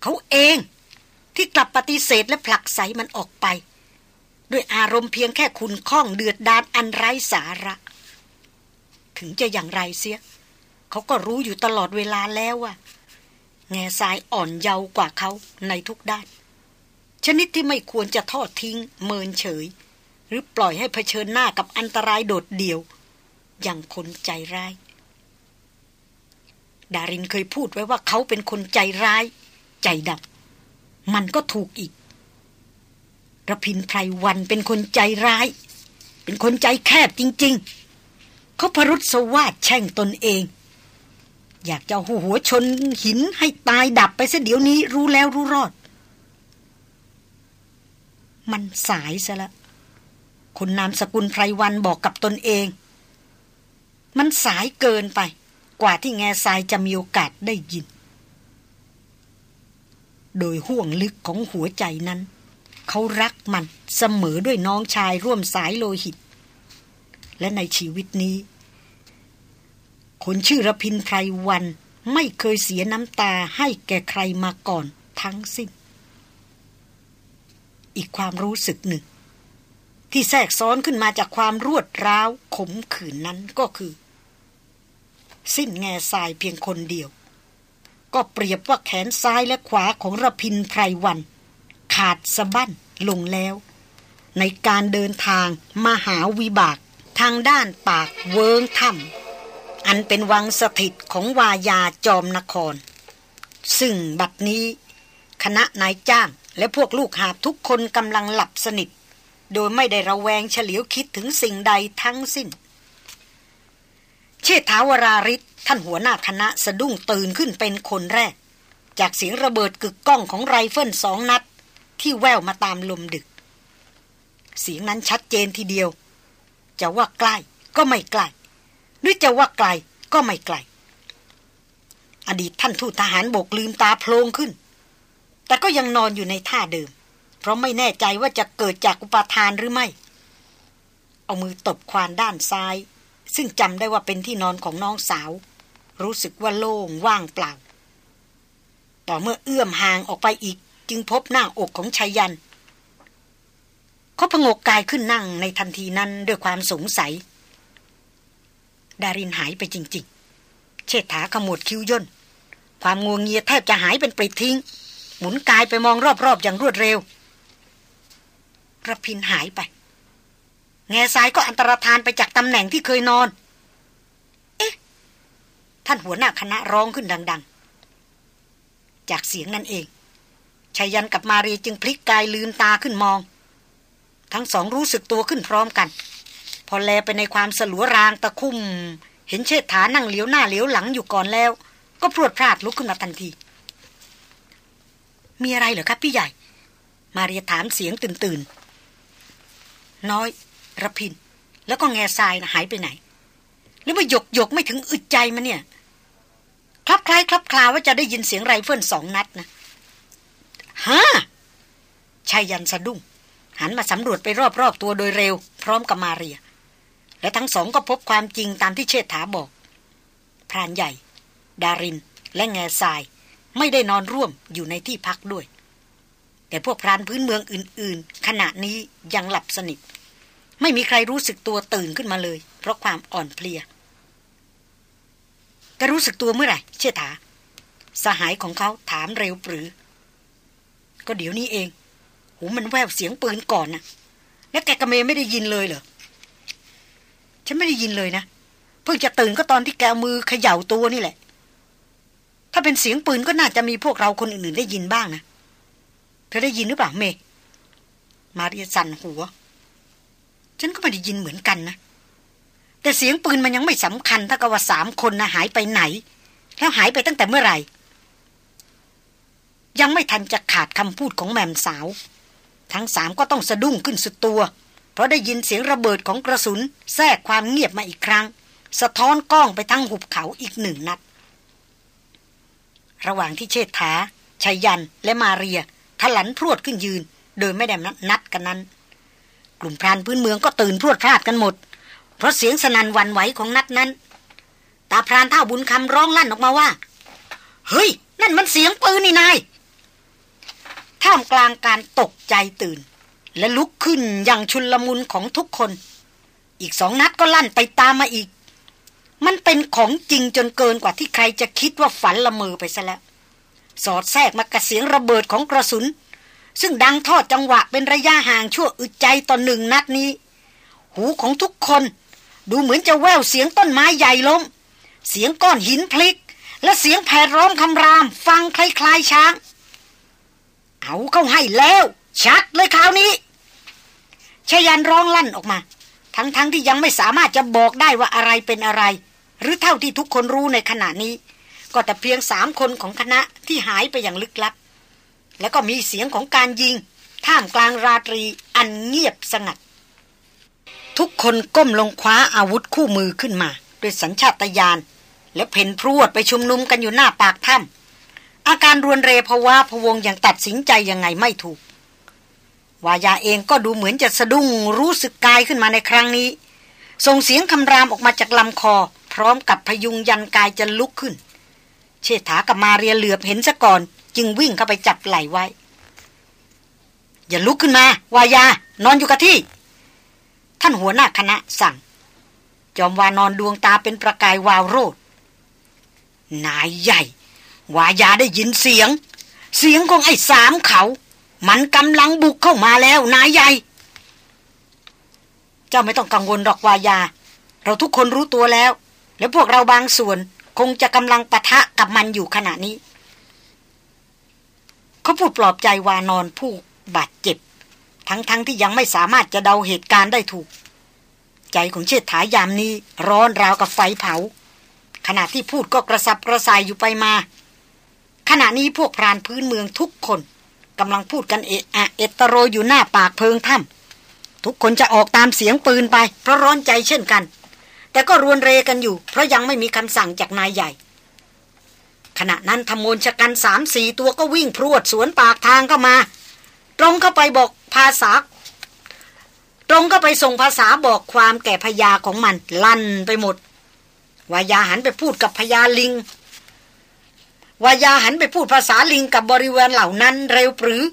เขาเองที่กลับปฏิเสธและผลักไสมันออกไป ด้วยอารมณ์เพียงแค่คุณข้องเดือดดานอันไร้สาระ ถึงจะอย่างไรเสีย เขาก็รู้อยู่ตลอดเวลาแล้วว่า แง่ทรายอ่อนเยาว์กว่าเขาในทุกด้าน ชนิดที่ไม่ควรจะทอดทิ้ง เมินเฉย หรือปล่อยให้เผชิญหน้ากับอันตรายโดดเดี่ยว อย่างคนใจร้าย ดารินเคยพูดไว้ว่าเขาเป็นคนใจร้าย ใจดำมันก็ถูกอีกระพินไพรวันเป็นคนใจร้าย เป็นคนใจแคบจริง ๆ เขาพรุษสวาดแช่งตนเอง อยากจะหัวหัวชนหินให้ตายดับไปเสียเดี๋ยวนี้รู้แล้วรู้รอด มันสายซะละ คุณนามสกุลไพรวันบอกกับตนเอง มันสายเกินไป กว่าที่แง่ทรายจะมีโอกาสได้ยิน โดยห่วงลึกของหัวใจนั้น เขารักมันเสมอด้วยน้องชายร่วมสายโลหิต และในชีวิตนี้ คนชื่อระพินไพรวันไม่เคยเสียน้ำตาให้แก่ใครมาก่อนทั้งสิ้น อีกความรู้สึกหนึ่ง ที่แทรกซ้อนขึ้นมาจากความรวดร้าวขมขื่นนั้นก็คือ สิ้นแง่ทรายเพียงคนเดียว ก็เปรียบว่าแขนซ้ายและขวาของระพินไพรวัน ขาดสะบั้นลงแล้ว ในการเดินทางมาหาวิบาก ทางด้านปากเวิงถ้ำอันเป็นวังสถิตของวายาจอมนคร ซึ่งบัดนี้ คณะนายจ้างและพวกลูกหาบทุกคนกำลังหลับสนิท โดยไม่ได้ระแวงเฉลียวคิดถึงสิ่งใดทั้งสิ้น เชษฐาวราฤทธิ์ท่านหัวหน้าคณะสะดุ้งตื่นขึ้นเป็นคนแรก จากเสียงระเบิดกึกก้องของไรเฟิลสองนัด ที่แว่วมาตามลมดึก เสียงนั้นชัดเจนทีเดียว จะว่าใกล้ก็ไม่ใกล้หรือจะว่าไกลก็ไม่ไกล อดีตท่านทูตทหารบกลืมตาโพลงขึ้น แต่ก็ยังนอนอยู่ในท่าเดิม เพราะไม่แน่ใจว่าจะเกิดจากอุปาทานหรือไม่ เอามือตบควานด้านซ้าย ซึ่งจำได้ว่าเป็นที่นอนของน้องสาว รู้สึกว่าโล่งว่างเปล่า ต่อเมื่อเอื้อมห่างออกไปอีก จึงพบหน้าอกของชายัน เขาพงกกายขึ้นนั่งในทันทีนั้นด้วยความสงสัย ดารินหายไปจริง ๆ เชษฐาขมวดคิ้วย่นความงวงเงียแทบจะหายเป็นปลิดทิ้ง หมุนกายไปมองรอบๆอย่างรวดเร็ว ระพินหายไป แง่ซ้ายก็อันตรธานไปจากตำแหน่งที่เคยนอน เอ๊ะ ท่านหัวหน้าคณะร้องขึ้นดัง ๆ จากเสียงนั่นเองชายันกับมารีจึงพลิกกายลืมตาขึ้นมอง ทั้งสองรู้สึกตัวขึ้นพร้อมกัน พอแลไปในความสลัวรางตะคุ่ม เห็นเชิดฐานั่งเหลียวหน้าเหลียวหลังอยู่ก่อนแล้ว ก็พรวดพลาดลุกขึ้นมาทันที มีอะไรเหรอครับพี่ใหญ่ มาเรียถามเสียงตื่นตื่น น้อยระพิน แล้วก็แง่ทรายนะหายไปไหน หรือว่าหยกหยกไม่ถึงอึดใจมันเนี่ย คลับคล้ายคลับคลาว่าจะได้ยินเสียงไรเฟิลสองนัดนะฮะชายยันสะดุ้ง หันมาสำรวจไปรอบๆตัวโดยเร็ว พร้อมกับมาเรีย และทั้งสองก็พบความจริงตามที่เชษฐาบอก พรานใหญ่ ดาริน และแง่ทราย ไม่ได้นอนร่วมอยู่ในที่พักด้วย แต่พวกพรานพื้นเมืองอื่น ๆ ขณะนี้ยังหลับสนิท ไม่มีใครรู้สึกตัวตื่นขึ้นมาเลย เพราะความอ่อนเพลียแกรู้สึกตัวเมื่อไหร่เชษฐา สหายของเขาถามเร็วปรือ ก็เดี๋ยวนี้เอง หูมันแววเสียงปืนก่อนนะแล้วแกกระเมไม่ได้ยินเลยเหรอ ฉันไม่ได้ยินเลยนะ เพิ่งจะตื่นก็ตอนที่แกมือเขย่าตัวนี่แหละ ถ้าเป็นเสียงปืนก็น่าจะมีพวกเราคนอื่นๆได้ยินบ้างนะ เธอได้ยินหรือเปล่าเม มาเรียสันหัว ฉันก็ไม่ได้ยินเหมือนกันนะ แต่เสียงปืนมันยังไม่สำคัญถ้ากับว่าสามคนนะหายไปไหน แล้วหายไปตั้งแต่เมื่อไหร่ ยังไม่ทันจะขาดคำพูดของแม่มสาว ทั้งสามก็ต้องสะดุ้งขึ้นสุดตัว เพราะได้ยินเสียงระเบิดของกระสุน แทรกความเงียบมาอีกครั้ง สะท้อนกล้องไปทั้งหุบเขาอีกหนึ่งนัด ระหว่างที่เชษฐาชัยยันและมาเรีย ทลันพรวดขึ้นยืน โดยไม่ได้นัดกันนั้น กลุ่มพรานพื้นเมืองก็ตื่นพรวดพลาดกันหมด เพราะเสียงสนันวันไหวของนัดนั้น ตาพรานเท่าบุญคำร้องลั่นออกมาว่า เฮ้ย นั่นมันเสียงปืนนี่นายท่ามกลางการตกใจตื่น และลุกขึ้นอย่างชุนลมุนของทุกคน อีกสองนัดก็ลั่นไปตามมาอีก มันเป็นของจริงจนเกินกว่าที่ใครจะคิดว่าฝันละเมอไปซะแล้ว สอดแทรกมากระเสียงระเบิดของกระสุน ซึ่งดังทอดจังหวะเป็นระยะห่างชั่วอึดใจต่อหนึ่งนัดนี้ หูของทุกคนดูเหมือนจะแววเสียงต้นไม้ใหญ่ล้ม เสียงก้อนหินพลิก และเสียงแผดร้องคำราม ฟังคล้ายๆช้าง เอาเข้าให้แล้ว ชัดเลยคราวนี้ชยันร้องลั่นออกมา ทั้งๆทที่ยังไม่สามารถจะบอกได้ว่าอะไรเป็นอะไร หรือเท่าที่ทุกคนรู้ในขณะนี้ ก็แต่เพียงสามคนของคณะที่หายไปอย่างลึกลับ แล้วก็มีเสียงของการยิง ท่ามกลางราตรีอันเงียบสงัด ทุกคนก้มลงคว้าอาวุธคู่มือขึ้นมาด้วยสัญชาตญาณและเพ่นพรวดไปชุมนุมกันอยู่หน้าปากถ้ำอาการรวนเรภาวะพวงอย่างตัดสินใจยังไงไม่ถูก วายาเองก็ดูเหมือนจะสะดุ้งรู้สึกกายขึ้นมาในครั้งนี้ ส่งเสียงคำรามออกมาจากลำคอ พร้อมกับพยุงยันกายจะลุกขึ้น เชษฐากับมาเรียเหลือบเห็นซะก่อน จึงวิ่งเข้าไปจับไหล่ไว้ อย่าลุกขึ้นมา วายา นอนอยู่กับที่ ท่านหัวหน้าคณะสั่ง จอมวานอนดวงตาเป็นประกายวาวโรดนายใหญ่ วายาได้ยินเสียง เสียงของไอ้สามเขา มันกำลังบุกเข้ามาแล้ว นายใหญ่ เจ้าไม่ต้องกังวลหรอกวายา เราทุกคนรู้ตัวแล้ว แล้วพวกเราบางส่วน คงจะกำลังปะทะกับมันอยู่ขณะนี้ เขาพูดปลอบใจวานอนผู้บาดเจ็บ ทั้งๆทที่ยังไม่สามารถจะเดาเหตุการณ์ได้ถูก ใจของเชิดถายามนี้ร้อนราวกับไฟเผา ขณะที่พูดก็กระสับกระส่ายอยู่ไปมา ขณะนี้พวกพรานพื้นเมืองทุกคนกำลังพูดกันเอะอะเอตโรอยู่หน้าปากเพิงถ้ำทุกคนจะออกตามเสียงปืนไปเพราะร้อนใจเช่นกัน แต่ก็รวนเรกันอยู่ เพราะยังไม่มีคำสั่งจากนายใหญ่ ขณะนั้นธรรมนชกันสามสี่ตัวก็วิ่งพรวดสวนปากทางเข้ามา ตรงเข้าไปบอกภาษา ตรงเข้าไปส่งภาษาบอกความแก่พญาของมัน ลั่นไปหมดวายาหันไปพูดกับพญาลิงวายาหันไปพูดภาษาลิงกับบริเวณเหล่านั้นเร็วปรือ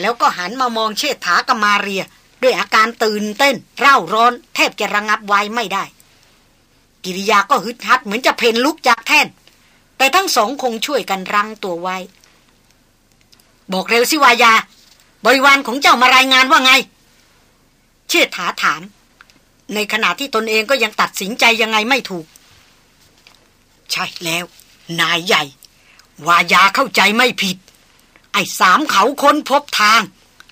แล้วก็หันมามองเชษฐากมาเรีย ด้วยอาการตื่นเต้น เร่าร้อน แทบจะระงับไว้ไม่ได้ กิริยาก็ฮึดฮัดเหมือนจะเพนลุกจากแท่น แต่ทั้งสองคงช่วยกันรั้งตัวไว้ บอกเร็วสิวายา บริวารของเจ้ามารายงานว่าไง เชษฐาถาม ในขณะที่ตนเองก็ยังตัดสินใจยังไงไม่ถูก ใช่แล้ว นายใหญ่ วายาเข้าใจไม่ผิด ไอ้สามเขาค้นพบทาง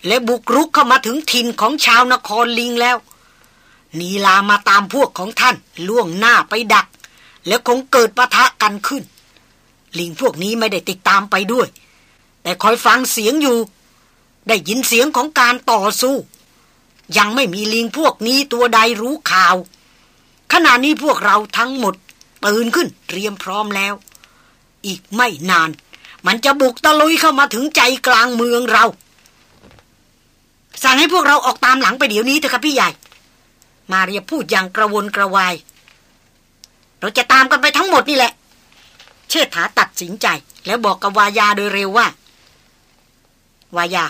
และบุกรุกเข้ามาถึงถิ่นของชาวนครลิงแล้ว นีลามาตามพวกของท่านล่วงหน้าไปดัก แล้วคงเกิดปะทะกันขึ้น ลิงพวกนี้ไม่ได้ติดตามไปด้วย แต่คอยฟังเสียงอยู่ ได้ยินเสียงของการต่อสู้ ยังไม่มีลิงพวกนี้ตัวใดรู้ข่าว ขณะนี้พวกเราทั้งหมดตื่นขึ้นเตรียมพร้อมแล้ว อีกไม่นาน มันจะบุกตะลุยเข้ามาถึงใจกลางเมืองเรา สั่งให้พวกเราออกตามหลังไปเดี๋ยวนี้เถอะครับพี่ใหญ่ มาเรียพูดอย่างกระวนกระวาย เราจะตามกันไปทั้งหมดนี่แหละ เชษฐาตัดสินใจ แล้วบอกกับวายาโดยเร็วว่า วายา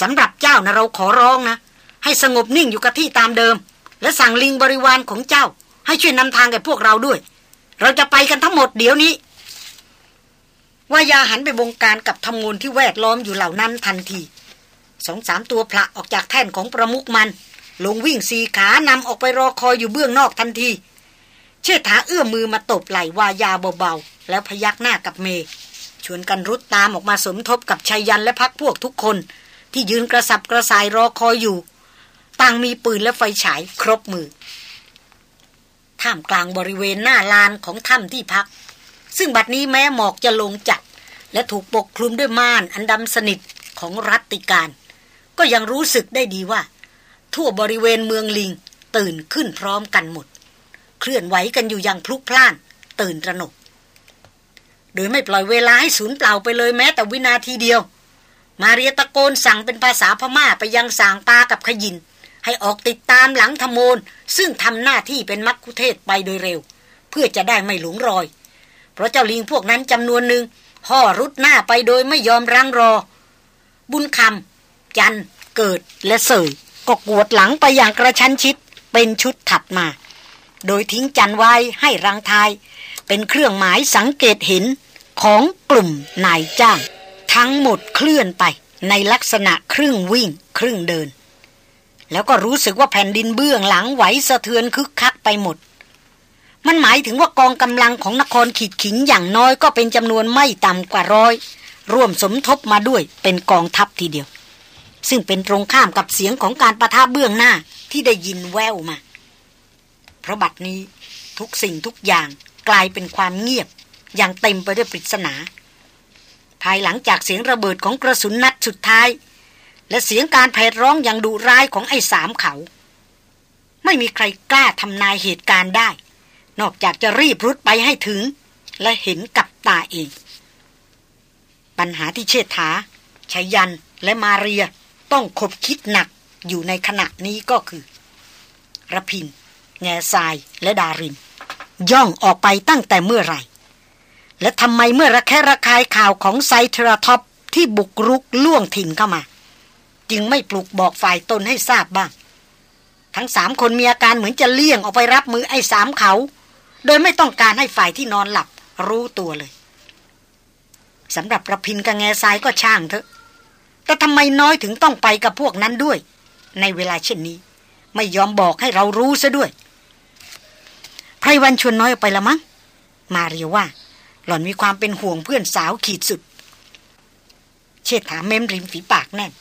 สำหรับเจ้านะเราขอร้องนะ ให้สงบนิ่งอยู่กับที่ตามเดิม และสั่งลิงบริวารของเจ้า ให้ช่วยนำทางแก่พวกเราด้วย เราจะไปกันทั้งหมดเดี๋ยวนี้วายาหันไปบงการกับทำงูลที่แวดล้อมอยู่เหล่านั้นทันทีสองสามตัวพระออกจากแท่นของประมุกมัน ลงวิ่งสีขานำออกไปรอคอยอยู่เบื้องนอกทันที เชิดถาเอื้อมมือมาตบไหล่วายาเบาๆ แล้วพยักหน้ากับเมย์ชวนกันรุดตามออกมาสมทบกับชัยยันและพักพวกทุกคน ที่ยืนกระสับกระส่ายรอคอยอยู่ ต่างมีปืนและไฟฉายครบมือท่ามกลางบริเวณหน้าลานของถ้ำที่พัก ซึ่งบัดนี้แม้หมอกจะลงจัด และถูกปกคลุมด้วยม่านอันดำสนิทของรัตติการ ก็ยังรู้สึกได้ดีว่า ทั่วบริเวณเมืองลิง ตื่นขึ้นพร้อมกันหมด เคลื่อนไหวกันอยู่อย่างพลุกพล่าน ตื่นระหนก โดยไม่ปล่อยเวลาให้สูญเปล่าไปเลยแม้แต่วินาทีเดียว มาเรียตะโกนสั่งเป็นภาษาพม่าไปยังสางปากับขยิน ให้ออกติดตามหลังธโมนซึ่งทำหน้าที่เป็นมักคุเทศไปโดยเร็ว เพื่อจะได้ไม่หลงรอย เพราะเจ้าลิงพวกนั้นจำนวนหนึ่งห่อรุดหน้าไปโดยไม่ยอมรังรอ บุญคำจันเกิดและเสย ก็กวดหลังไปอย่างกระชั้นชิดเป็นชุดถัดมา โดยทิ้งจันไว้ให้รังทาย เป็นเครื่องหมายสังเกตเห็นของกลุ่มนายจ้าง ทั้งหมดเคลื่อนไปในลักษณะครึ่งวิ่งครึ่งเดิน แล้วก็รู้สึกว่าแผ่นดินเบื้องหลังไหวสะเทือนคึกคักไปหมด มันหมายถึงว่ากองกำลังของนครขีดขิงอย่างน้อยก็เป็นจำนวนไม่ต่ำกว่าร้อยร่วมสมทบมาด้วยเป็นกองทัพทีเดียว ซึ่งเป็นตรงข้ามกับเสียงของการประทะเบื้องหน้าที่ได้ยินแววมา เพราะบัดนี้ทุกสิ่งทุกอย่างกลายเป็นความเงียบ อย่างเต็มไปด้วยปริศนา ภายหลังจากเสียงระเบิดของกระสุนนัดสุดท้าย และเสียงการแผดร้องอย่างดุร้ายของไอ้สามเขา ไม่มีใครกล้าทำนายเหตุการณ์ได้ นอกจากจะรีบรุดไปให้ถึง และเห็นกับตาเอง ปัญหาที่เชษฐาชายันและมาเรีย ต้องคบคิดหนักอยู่ในขณะนี้ก็คือระพินแง่ทรายและดาริน ย่องออกไปตั้งแต่เมื่อไหร่ และทำไมเมื่อระแคะระคายข่าวของไซเทราท็อปที่บุกรุกล่วงถิ่นเข้ามา จึงไม่ปลุกบอกฝ่ายตนให้ทราบบ้าง ทั้งสามคนมีอาการเหมือนจะเลี่ยงออกไปรับมือไอ้สามเขา โดยไม่ต้องการให้ฝ่ายที่นอนหลับรู้ตัวเลยสำหรับระพินกับแง่ทรายก็ช่างเถอะ แต่ทำไมน้อยถึงต้องไปกับพวกนั้นด้วย ในเวลาเช่นนี้ ไม่ยอมบอกให้เรารู้ซะด้วยไพรวันชวนน้อยออกไปละมั้งมาเรียว่า หล่อนมีความเป็นห่วงเพื่อนสาวขีดสุด เชษฐาเม้มริมฝีปากแน่น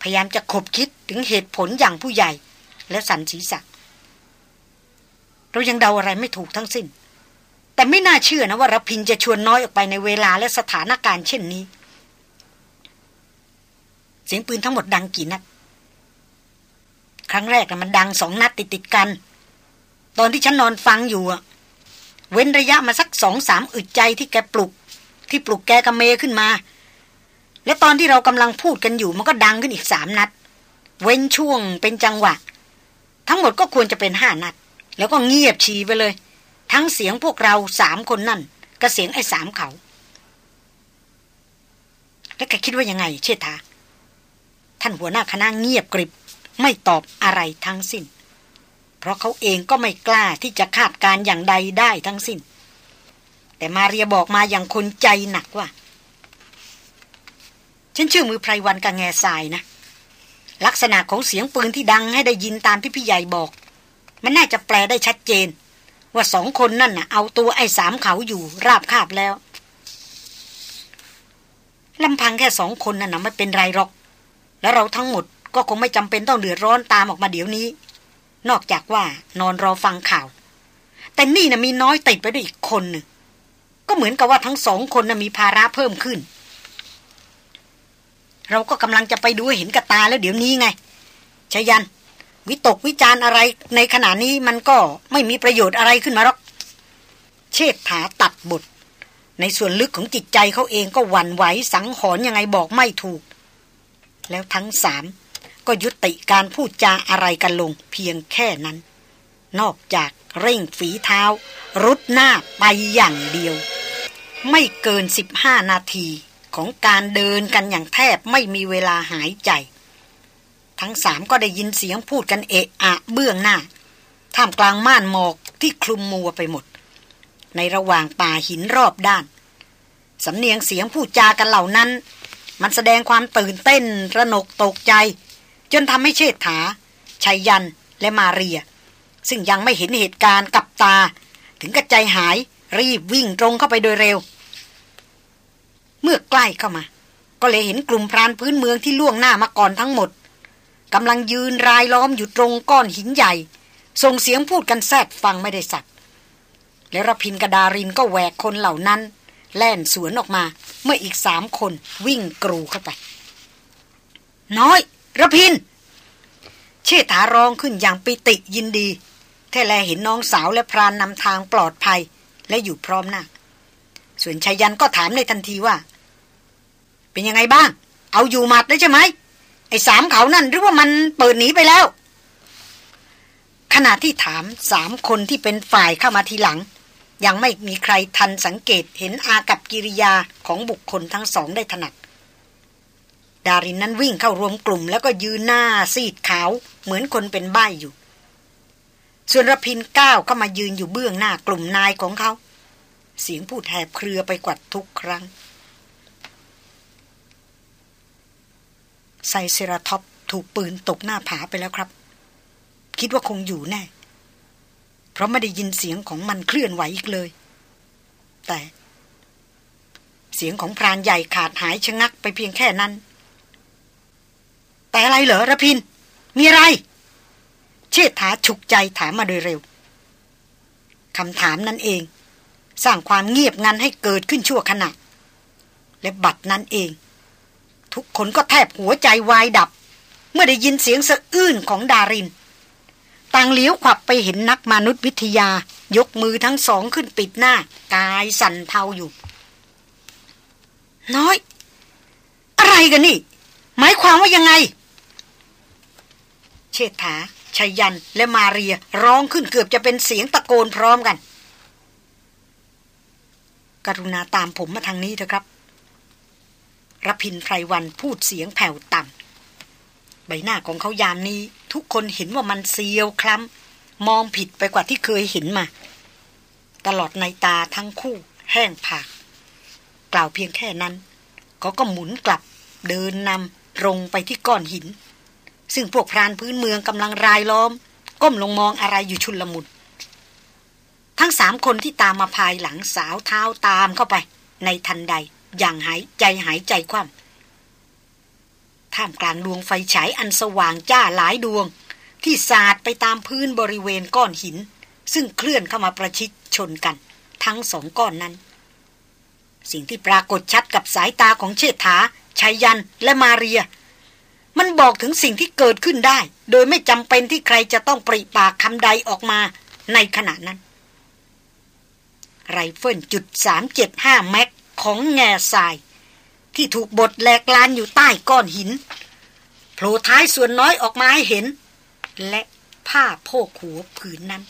พยายามจะขบคิดถึงเหตุผลอย่างผู้ใหญ่ และสันศีษะเรายังเดาอะไรไม่ถูกทั้งสิ้น แต่ไม่น่าเชื่อนะว่ารพินจะชวนน้อยออกไปในเวลาและสถานการณ์เช่นนี้ เสียงปืนทั้งหมดดังกี่นัด ครั้งแรกมันดังสองนัดติดติดกัน ตอนที่ฉันนอนฟังอยู่อะเว้นระยะมาสักสองสามอึดใจที่แกปลุก ที่ปลุกแกกระเมขึ้นมา และตอนที่เรากำลังพูดกันอยู่ มันก็ดังขึ้นอีกสามนัด เว้นช่วงเป็นจังหวะ ทั้งหมดก็ควรจะเป็นห้านัด แล้วก็เงียบชีไปเลย ทั้งเสียงพวกเราสามคนนั่นกับเสียงไอ้สามเขา แล้วแกคิดว่ายังไง เชษฐา ท่านหัวหน้าคณะเงียบกริบ ไม่ตอบอะไรทั้งสิ้น เพราะเขาเองก็ไม่กล้าที่จะคาดการอย่างใดได้ทั้งสิ้น แต่มาเรียบอกมาอย่างคนใจหนักว่า ฉันชื่อมือไพรวันกังแงทรายนะ ลักษณะของเสียงปืนที่ดังให้ได้ยินตามที่พี่ใหญ่บอก มันน่าจะแปลได้ชัดเจน ว่าสองคนนั่นน่ะ เอาตัวไอ้สามเขาอยู่ราบคาบแล้วลำพังแค่สองคนนั่นนะไม่เป็นไรหรอก แล้วเราทั้งหมดก็คงไม่จำเป็นต้องเดือดร้อนตามออกมาเดี๋ยวนี้ นอกจากว่านอนรอฟังข่าว แต่นี่นะมีน้อยติดไปด้วยอีกคนหนึ่งก็เหมือนกับว่าทั้งสองคนนะมีภาระเพิ่มขึ้น เราก็กำลังจะไปดูเห็นกับตาแล้วเดี๋ยวนี้ไงชยัน วิตกวิจารอะไรในขณะนี้มันก็ไม่มีประโยชน์อะไรขึ้นมาหรอก เชษฐาตัดบท ในส่วนลึกของจิตใจเขาเองก็หวั่นไหวสังหรณ์ยังไงบอกไม่ถูก แล้วทั้งสามก็ยุติการพูดจาอะไรกันลงเพียงแค่นั้น นอกจากเร่งฝีเท้า รุดหน้าไปอย่างเดียว ไม่เกินสิบห้านาทีของการเดินกันอย่างแทบไม่มีเวลาหายใจ ทั้งสามก็ได้ยินเสียงพูดกันเอะอะเบื้องหน้า ท่ามกลางม่านหมอกที่คลุมมัวไปหมด ในระหว่างป่าหินรอบด้าน สำเนียงเสียงพูดจากันเหล่านั้น มันแสดงความตื่นเต้นระหนกตกใจ จนทำให้เชษฐาชัยยันและมาเรีย ซึ่งยังไม่เห็นเหตุการณ์กับตา ถึงกระใจหายรีบวิ่งตรงเข้าไปโดยเร็ว เมื่อใกล้เข้ามา ก็เลยเห็นกลุ่มพรานพื้นเมืองที่ล่วงหน้ามาก่อนทั้งหมดกำลังยืนรายล้อมอยู่ตรงก้อนหินใหญ่ ส่งเสียงพูดกันแซดฟังไม่ได้สัก แล้วรพินกระดารินก็แหวกคนเหล่านั้น แล่นสวนออกมา เมื่ออีกสามคนวิ่งกรูเข้าไป น้อยระพิน เชษฐาร้องขึ้นอย่างปิติยินดีแท้แลเห็นน้องสาวและพรานนำทางปลอดภัยและอยู่พร้อมหน้า ส่วนชายันก็ถามในทันทีว่า เป็นยังไงบ้าง เอาอยู่หมัดได้ใช่ไหม ไอ้สามเขานั่นหรือว่ามันเปิดหนีไปแล้ว ขณะที่ถามสามคนที่เป็นฝ่ายเข้ามาทีหลัง ยังไม่มีใครทันสังเกตเห็นอากับกิริยาของบุคคลทั้งสองได้ถนัด ดารินนั้นวิ่งเข้ารวมกลุ่ม แล้วก็ยืนหน้าซีดขาว เหมือนคนเป็นใบ้อยู่ ส่วนรพินก้าวเข้ามายืนอยู่เบื้องหน้ากลุ่มนายของเขา เสียงพูดแหบเครือไปกว่าทุกครั้งไซเซราท็อปถูกปืนตกหน้าผาไปแล้วครับ คิดว่าคงอยู่แน่ เพราะไม่ได้ยินเสียงของมันเคลื่อนไหวอีกเลย แต่ เสียงของพรานใหญ่ขาดหายชะงักไปเพียงแค่นั้น แต่อะไรเหรอระพิน มีอะไร เชษฐาฉุกใจถามมาโดยเร็วคำถามนั้นเอง สร้างความเงียบงันให้เกิดขึ้นชั่วขณะ และบัดนั้นเอง ทุกคนก็แทบหัวใจวายดับ เมื่อได้ยินเสียงสะอื้นของดาริน ต่างเลี้ยวขวับไปเห็นนักมนุษยวิทยา ยกมือทั้งสองขึ้นปิดหน้า กายสั่นเทาอยู่ น้อย อะไรกันนี่ หมายความว่ายังไง เชษฐาชายันและมาเรียร้องขึ้นเกือบจะเป็นเสียงตะโกนพร้อมกัน กรุณาตามผมมาทางนี้เถอะครับรพินไพรวันพูดเสียงแผ่วต่ำ ใบหน้าของเขายามนี้ ทุกคนเห็นว่ามันเซียวคล้ำมองผิดไปกว่าที่เคยเห็นมา ตลอดในตาทั้งคู่ แห้งผาก กล่าวเพียงแค่นั้นเขาก็หมุนกลับ เดินนำลงไปที่ก้อนหิน ซึ่งพวกพรานพื้นเมืองกำลังรายล้อม ก้มลงมองอะไรอยู่ชุนลมุนทั้งสามคนที่ตามมาภายหลังสาวเท้าตามเข้าไป ในทันใดอย่างหายใจหายใจคว่ำ ท่ามกลางดวงไฟฉายอันสว่างจ้าหลายดวง ที่สาดไปตามพื้นบริเวณก้อนหิน ซึ่งเคลื่อนเข้ามาประชิดชนกัน ทั้งสองก้อนนั้น สิ่งที่ปรากฏชัดกับสายตาของเชษฐาชัยยันและมาเรีย มันบอกถึงสิ่งที่เกิดขึ้นได้ โดยไม่จำเป็นที่ใครจะต้องปริปากคำใดออกมาในขณะนั้น ไรเฟิลจุดสามเจ็ดห้าแม็กของแง่ทราย ที่ถูกบดแหลกลานอยู่ใต้ก้อนหินโผล่ท้ายส่วนน้อยออกมาให้เห็น และผ้าโพกหัวผืนนั้น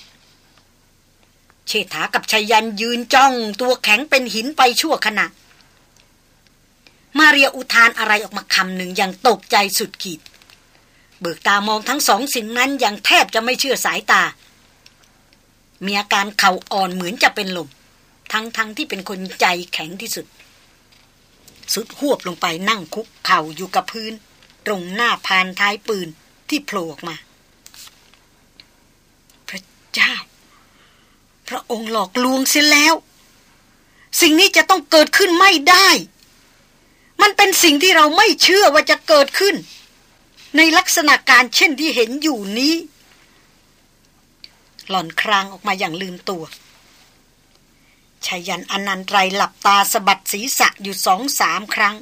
เชษฐากับชัยยันยืนจ้องตัวแข็งเป็นหินไปชั่วขณะ มาเรียอุทานอะไรออกมาคำหนึ่งอย่างตกใจสุดขีด เบิกตามองทั้งสองสิ่งนั้นอย่างแทบจะไม่เชื่อสายตา มีอาการเข่าอ่อนเหมือนจะเป็นลม ทั้งๆทที่เป็นคนใจแข็งที่สุด สุดหวบลงไปนั่งคุกเข่าอยู่กับพื้น ตรงหน้าพานท้ายปืนที่โผล่ออกมา พระเจ้า พระองค์หลอกลวงเสียแล้ว สิ่งนี้จะต้องเกิดขึ้นไม่ได้ มันเป็นสิ่งที่เราไม่เชื่อว่าจะเกิดขึ้น ในลักษณะการเช่นที่เห็นอยู่นี้ หล่อนครางออกมาอย่างลืมตัว ชายันอนันตรหลับตาสะบัดศีรษะอยู่สองสามครั้ง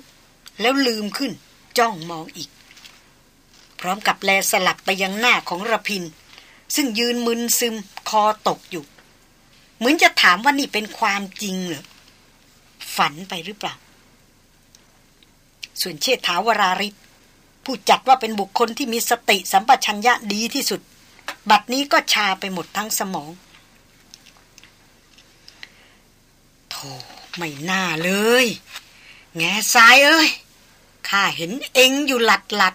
แล้วลืมขึ้นจ้องมองอีก พร้อมกับแลสลับไปยังหน้าของระพิน ซึ่งยืนมึนซึมคอตกอยู่ เหมือนจะถามว่านี่เป็นความจริงเหรอฝันไปหรือเปล่า ส่วนเชษฐาวราริศผู้จัดว่าเป็นบุคคลที่มีสติสัมปชัญญะดีที่สุด บัดนี้ก็ชาไปหมดทั้งสมองโธ่ ไม่น่าเลย แง่สายเอ้ยข้าเห็นเองอยู่หลัดหลัด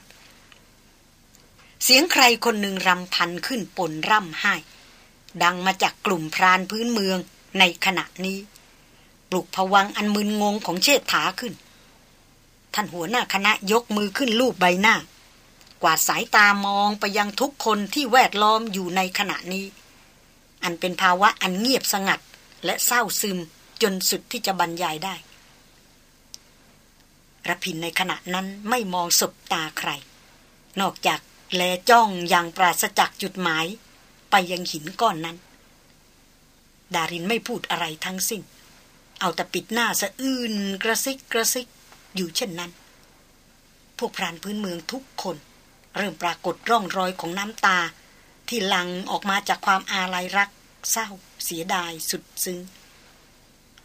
เสียงใครคนหนึ่งรำพันขึ้นปนร่ำไห้ ดังมาจากกลุ่มพรานพื้นเมืองในขณะนี้ ปลุกผวังอันมึนงงของเชษฐาขึ้น ท่านหัวหน้าคณะยกมือขึ้นลูบใบหน้า กวาดสายตามองไปยังทุกคนที่แวดล้อมอยู่ในขณะนี้ อันเป็นภาวะอันเงียบสงัดและเศร้าซึม จนสุดที่จะบรรยายได้ระพินในขณะนั้นไม่มองสบตาใคร นอกจากแลจ้องอย่างปราศจากจุดหมาย ไปยังหินก้อนนั้น ดารินไม่พูดอะไรทั้งสิ้น เอาแต่ปิดหน้าสะอื้นกระซิกกระซิกอยู่เช่นนั้น พวกพรานพื้นเมืองทุกคน เริ่มปรากฏร่องรอยของน้ำตา ที่หลั่งออกมาจากความอาลัยรัก เศร้า เสียดายสุดซึ้ง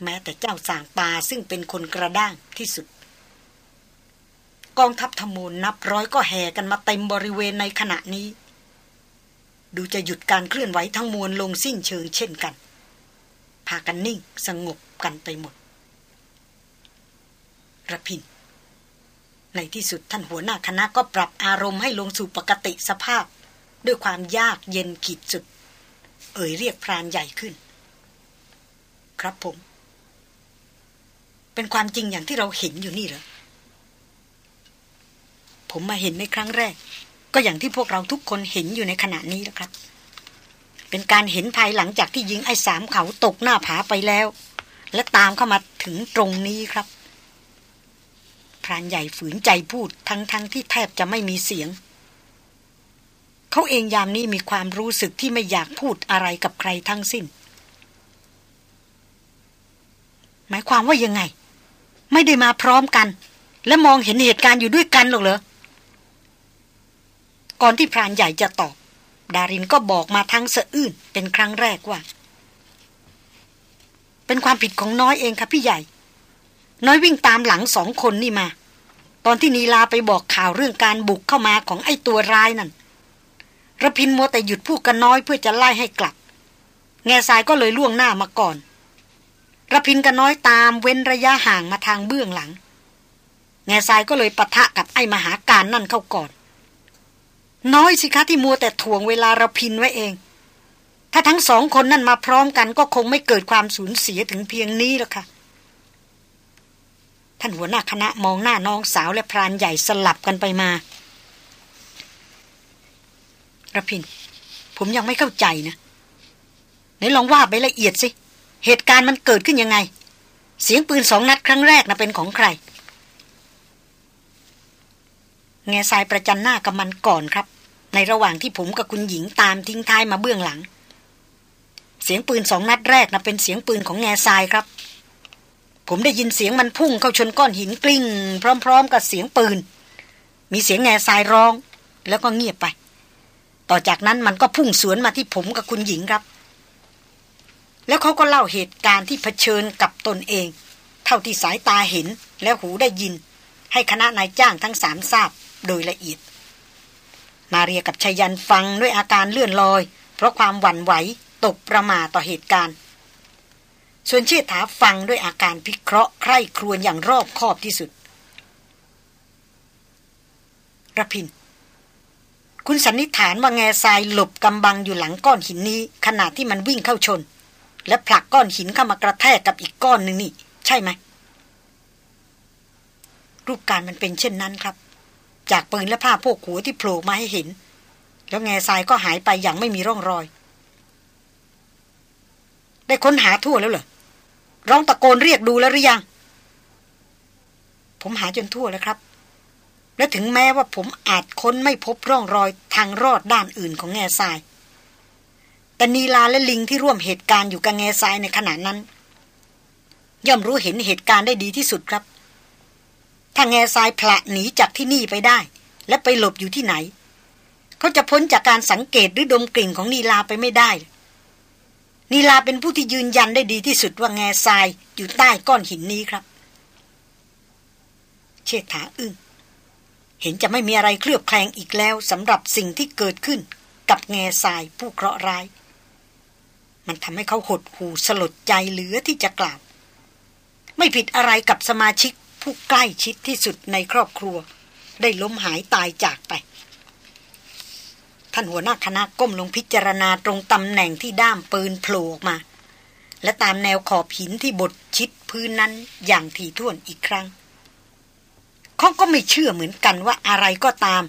แม้แต่เจ้าสางปาซึ่งเป็นคนกระด้างที่สุด กองทัพธมูลนับร้อยก็แห่กันมาเต็มบริเวณในขณะนี้ ดูจะหยุดการเคลื่อนไหวทั้งมวลลงสิ้นเชิงเช่นกัน พากันนิ่งสงบกันไปหมดระพิน ในที่สุดท่านหัวหน้าคณะก็ปรับอารมณ์ให้ลงสู่ปกติสภาพ ด้วยความยากเย็นขีดสุด เอ่ยเรียกพรานใหญ่ขึ้น ครับผม เป็นความจริงอย่างที่เราเห็นอยู่นี่เหรอ ผมมาเห็นในครั้งแรก ก็อย่างที่พวกเราทุกคนเห็นอยู่ในขณะนี้แล้วครับ เป็นการเห็นภายหลังจากที่ยิงไอ้สามเขาตกหน้าผาไปแล้ว และตามเข้ามาถึงตรงนี้ครับพรานใหญ่ฝืนใจพูดทั้งๆทที่แทบจะไม่มีเสียง เขาเองยามนี้มีความรู้สึกที่ไม่อยากพูดอะไรกับใครทั้งสิ้น หมายความว่ายังไง ไม่ได้มาพร้อมกัน และมองเห็นเหตุการณ์อยู่ด้วยกันหรอกเหรอ ก่อนที่พรานใหญ่จะตอบ ดารินก็บอกมาทั้งสะอื้นเป็นครั้งแรกว่า เป็นความผิดของน้อยเองครับพี่ใหญ่ น้อยวิ่งตามหลังสองคนนี่มา ตอนที่นีลาไปบอกข่าวเรื่องการบุกเข้ามาของไอ้ตัวร้ายนั่นระพินมัวแต่หยุดพูดกันน้อยเพื่อจะไล่ให้กลับ แง่ทรายก็เลยล่วงหน้ามาก่อน ระพินกันน้อยตามเว้นระยะห่างมาทางเบื้องหลัง แง่ทรายก็เลยปะทะกับไอ้มหาการนั่นเข้าก่อน น้อยสิคะที่มัวแต่ถ่วงเวลาระพินไว้เอง ถ้าทั้งสองคนนั่นมาพร้อมกันก็คงไม่เกิดความสูญเสียถึงเพียงนี้หรอกค่ะ ท่านหัวหน้าคณะมองหน้าน้องสาวและพรานใหญ่สลับกันไปมาระพิน ผมยังไม่เข้าใจนะไหนลองว่าไปละเอียดสิ เหตุการณ์มันเกิดขึ้นยังไง เสียงปืนสองนัดครั้งแรกนะเป็นของใคร แง่ทรายประจันหน้ากับมันก่อนครับ ในระหว่างที่ผมกับคุณหญิงตามทิ้งท้ายมาเบื้องหลัง เสียงปืนสองนัดแรกนะเป็นเสียงปืนของแง่ทรายครับ ผมได้ยินเสียงมันพุ่งเข้าชนก้อนหินกลิ้ง พร้อม ๆ กับเสียงปืน มีเสียงแง่ทรายร้อง แล้วก็เงียบไป ต่อจากนั้นมันก็พุ่งสวนมาที่ผมกับคุณหญิงครับ แล้วเขาก็เล่าเหตุการณ์ที่เผชิญกับตนเอง เท่าที่สายตาเห็นและหูได้ยิน ให้คณะนายจ้างทั้งสามทราบโดยละเอียด มาเรียกับชยันฟังด้วยอาการเลื่อนลอย เพราะความหวั่นไหวตกประมาต่อเหตุการณ์ ส่วนเชิดถาฟังด้วยอาการพิเคราะห์ใคร่ครวญอย่างรอบคอบที่สุดระพิน คุณสันนิษฐานว่าแง่ทรายหลบกำบังอยู่หลังก้อนหินนี้ ขณะที่มันวิ่งเข้าชน และผลักก้อนหินเข้ามากระแทกกับอีกก้อนหนึ่งนี่ ใช่ไหม รูปการมันเป็นเช่นนั้นครับ จากปืนและผ้าพวกหัวที่โผล่มาให้เห็น แล้วแง่ทรายก็หายไปอย่างไม่มีร่องรอย ได้ค้นหาทั่วแล้วเหรอร้องตะโกนเรียกดูแล้วหรือยัง ผมหาจนทั่วแล้วครับ และถึงแม้ว่าผมอาจค้นไม่พบร่องรอยทางรอดด้านอื่นของแง่ทราย แต่นีลาและลิงที่ร่วมเหตุการณ์อยู่กับแง่ทรายในขณะนั้น ย่อมรู้เห็นเหตุการณ์ได้ดีที่สุดครับ ถ้าแง่ทรายพละหนีจากที่นี่ไปได้ และไปหลบอยู่ที่ไหน เขาจะพ้นจากการสังเกตหรือดมกลิ่นของนีลาไปไม่ได้ นีลาเป็นผู้ที่ยืนยันได้ดีที่สุดว่าแง่ทรายอยู่ใต้ก้อนหินนี้ครับ เชษฐาอึ้งเห็นจะไม่มีอะไรเคลือบแคลงอีกแล้วสำหรับสิ่งที่เกิดขึ้นกับแง่ทรายผู้เคราะห์ร้าย มันทำให้เขาหดหูสลดใจเหลือที่จะกล่าว ไม่ผิดอะไรกับสมาชิกผู้ใกล้ชิดที่สุดในครอบครัว ได้ล้มหายตายจากไป ท่านหัวหน้าคณะก้มลงพิจารณาตรงตำแหน่งที่ด้ามปืนโผล่ออกมา และตามแนวขอบหินที่บดชิดพื้นนั้นอย่างถี่ถ้วนอีกครั้งเขาก็ไม่เชื่อเหมือนกันว่าอะไรก็ตาม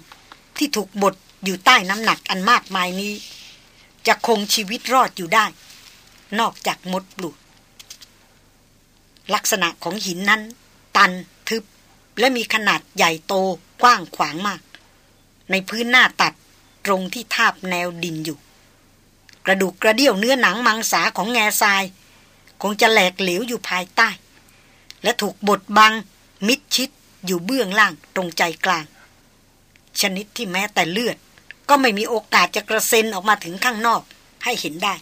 ที่ถูกบดอยู่ใต้น้ำหนักอันมากมายนี้ จะคงชีวิตรอดอยู่ได้ นอกจากมดปลุดลักษณะของหินนั้น ตันทึบ และมีขนาดใหญ่โตกว้างขวางมาก ในพื้นหน้าตัดตรงที่ทาบแนวดินอยู่ กระดูกกระเดี่ยวเนื้อหนังมังสาของแง่ทราย คงจะแหลกเหลวอยู่ภายใต้ และถูกบดบัง มิดชิดอยู่เบื้องล่างตรงใจกลาง ชนิดที่แม้แต่เลือด ก็ไม่มีโอกาสจะกระเซ็นออกมาถึงข้างนอกให้เห็นได้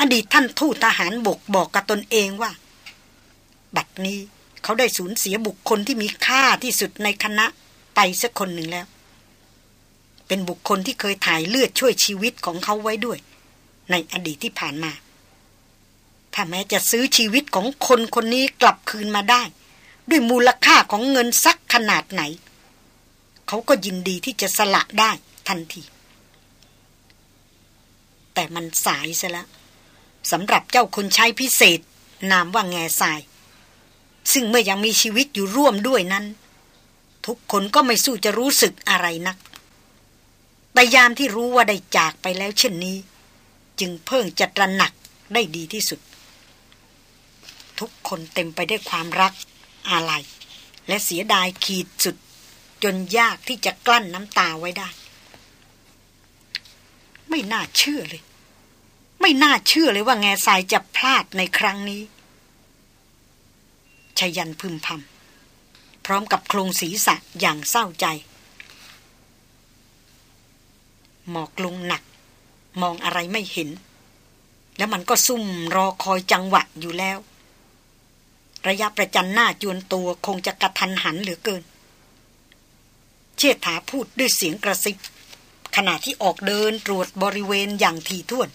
อดีตท่านทูตทหารบกบอกกับตนเองว่า บัดนี้เขาได้สูญเสียบุคคลที่มีค่าที่สุดในคณะไปสักคนหนึ่งแล้ว เป็นบุคคลที่เคยถ่ายเลือดช่วยชีวิตของเขาไว้ด้วย ในอดีตที่ผ่านมา ถ้าแม้จะซื้อชีวิตของคนคนนี้กลับคืนมาได้ ด้วยมูลค่าของเงินสักขนาดไหน เขาก็ยินดีที่จะสละได้ทันที แต่มันสายซะแล้ว สำหรับเจ้าคนใช้พิเศษ นามว่าแง่ทราย ซึ่งเมื่อยังมีชีวิตอยู่ร่วมด้วยนั้น ทุกคนก็ไม่สู้จะรู้สึกอะไรนัก แต่ยามที่รู้ว่าได้จากไปแล้วเช่นนี้ จึงเพิ่งจะตระหนักได้ดีที่สุด ทุกคนเต็มไปได้วยความรัก อาลัย และเสียดายขีดสุด จนยากที่จะกลั้นน้ำตาไว้ได้ ไม่น่าเชื่อเลย ไม่น่าเชื่อเลยว่าแง่ทรายจะพลาดในครั้งนี้ชยันพึมพำพร้อมกับโครงศีรษะอย่างเศร้าใจ หมอกลงหนัก มองอะไรไม่เห็น แล้วมันก็ซุ่มรอคอยจังหวะอยู่แล้ว ระยะประจันหน้าจวนตัวคงจะกระทันหันเหลือเกิน เชิดถาพูดด้วยเสียงกระซิบขณะที่ออกเดินตรวจบริเวณอย่างทีท่วน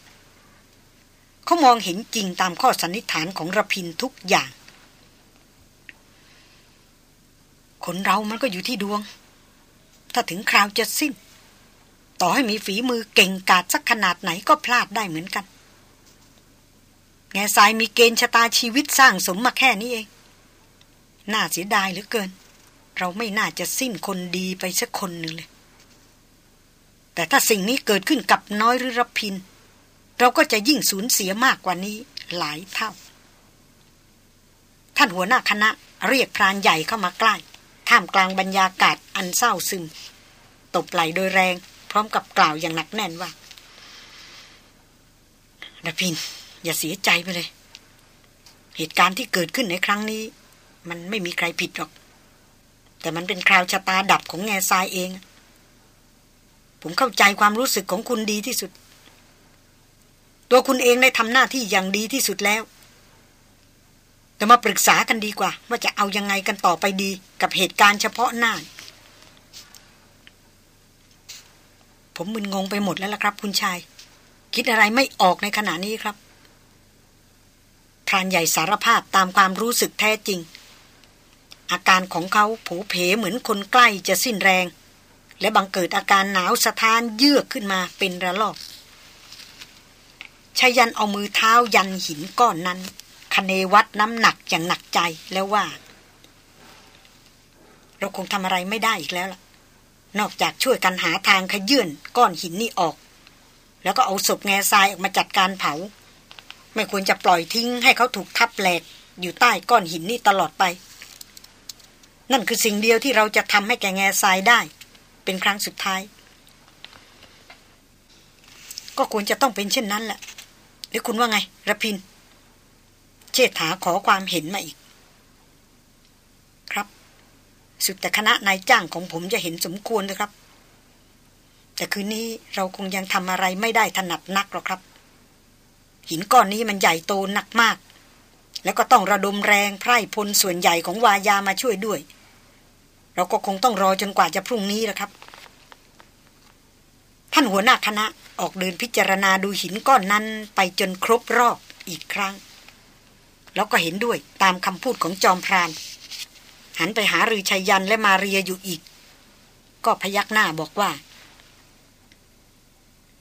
เขามองเห็นจริงตามข้อสันนิษฐานของระพินทุกอย่าง คนเรามันก็อยู่ที่ดวง ถ้าถึงคราวจะสิ้น ต่อให้มีฝีมือเก่งกาจสักขนาดไหนก็พลาดได้เหมือนกัน แง่ทรายมีเกณฑ์ชะตาชีวิตสร้างสมมาแค่นี้เอง น่าเสียดายเหลือเกิน เราไม่น่าจะสิ้นคนดีไปสักคนหนึ่งเลยแต่ถ้าสิ่งนี้เกิดขึ้นกับน้อยหรือรพิน เราก็จะยิ่งสูญเสียมากกว่านี้หลายเท่า ท่านหัวหน้าคณะเรียกพรานใหญ่เข้ามาใกล้ ท่ามกลางบรรยากาศอันเศร้าซึม ตบไหลโดยแรง พร้อมกับกล่าวอย่างหนักแน่นว่ารพิน อย่าเสียใจไปเลย เหตุการณ์ที่เกิดขึ้นในครั้งนี้ มันไม่มีใครผิดหรอก แต่มันเป็นคราวชะตาดับของแง่ทรายเอง ผมเข้าใจความรู้สึกของคุณดีที่สุด ตัวคุณเองได้ทำหน้าที่อย่างดีที่สุดแล้ว แต่มาปรึกษากันดีกว่า ว่าจะเอายังไงกันต่อไปดีกับเหตุการณ์เฉพาะหน้า ผมมึนงงไปหมดแล้วล่ะครับ คุณชาย คิดอะไรไม่ออกในขณะนี้ครับพรานใหญ่สารภาพตามความรู้สึกแท้จริง อาการของเขาผูเพเหมือนคนใกล้จะสิ้นแรง และบังเกิดอาการหนาวสะท้านเยือกขึ้นมาเป็นระลอก ชายันเอามือเท้ายันหินก้อนนั้นคเนวัดน้ำหนักอย่างหนักใจแล้วว่า เราคงทำอะไรไม่ได้อีกแล้วล่ะ นอกจากช่วยกันหาทางขยื่นก้อนหินนี่ออก แล้วก็เอาศพแง่ทรายออกมาจัดการเผา ไม่ควรจะปล่อยทิ้งให้เขาถูกทับแหลก อยู่ใต้ก้อนหินนี่ตลอดไป นั่นคือสิ่งเดียวที่เราจะทำให้แกแง่ทรายได้ เป็นครั้งสุดท้าย ก็ควรจะต้องเป็นเช่นนั้นแหละ หรือคุณว่าไงระพิน เชษฐาขอความเห็นมาอีก ครับ สุดแต่คณะนายจ้างของผมจะเห็นสมควรนะครับ แต่คืนนี้เราคงยังทำอะไรไม่ได้ถนัดนักหรอกครับ หินก้อนนี้มันใหญ่โตหนักมาก แล้วก็ต้องระดมแรงไพร่พลส่วนใหญ่ของวายามาช่วยด้วย เราก็คงต้องรอจนกว่าจะพรุ่งนี้แหละครับ ท่านหัวหน้าคณะ ออกเดินพิจารณาดูหินก้อนนั้นไปจนครบรอบอีกครั้ง แล้วก็เห็นด้วยตามคำพูดของจอมพรานหันไปหารือชัยยันและมาเรียอยู่อีก ก็พยักหน้าบอกว่า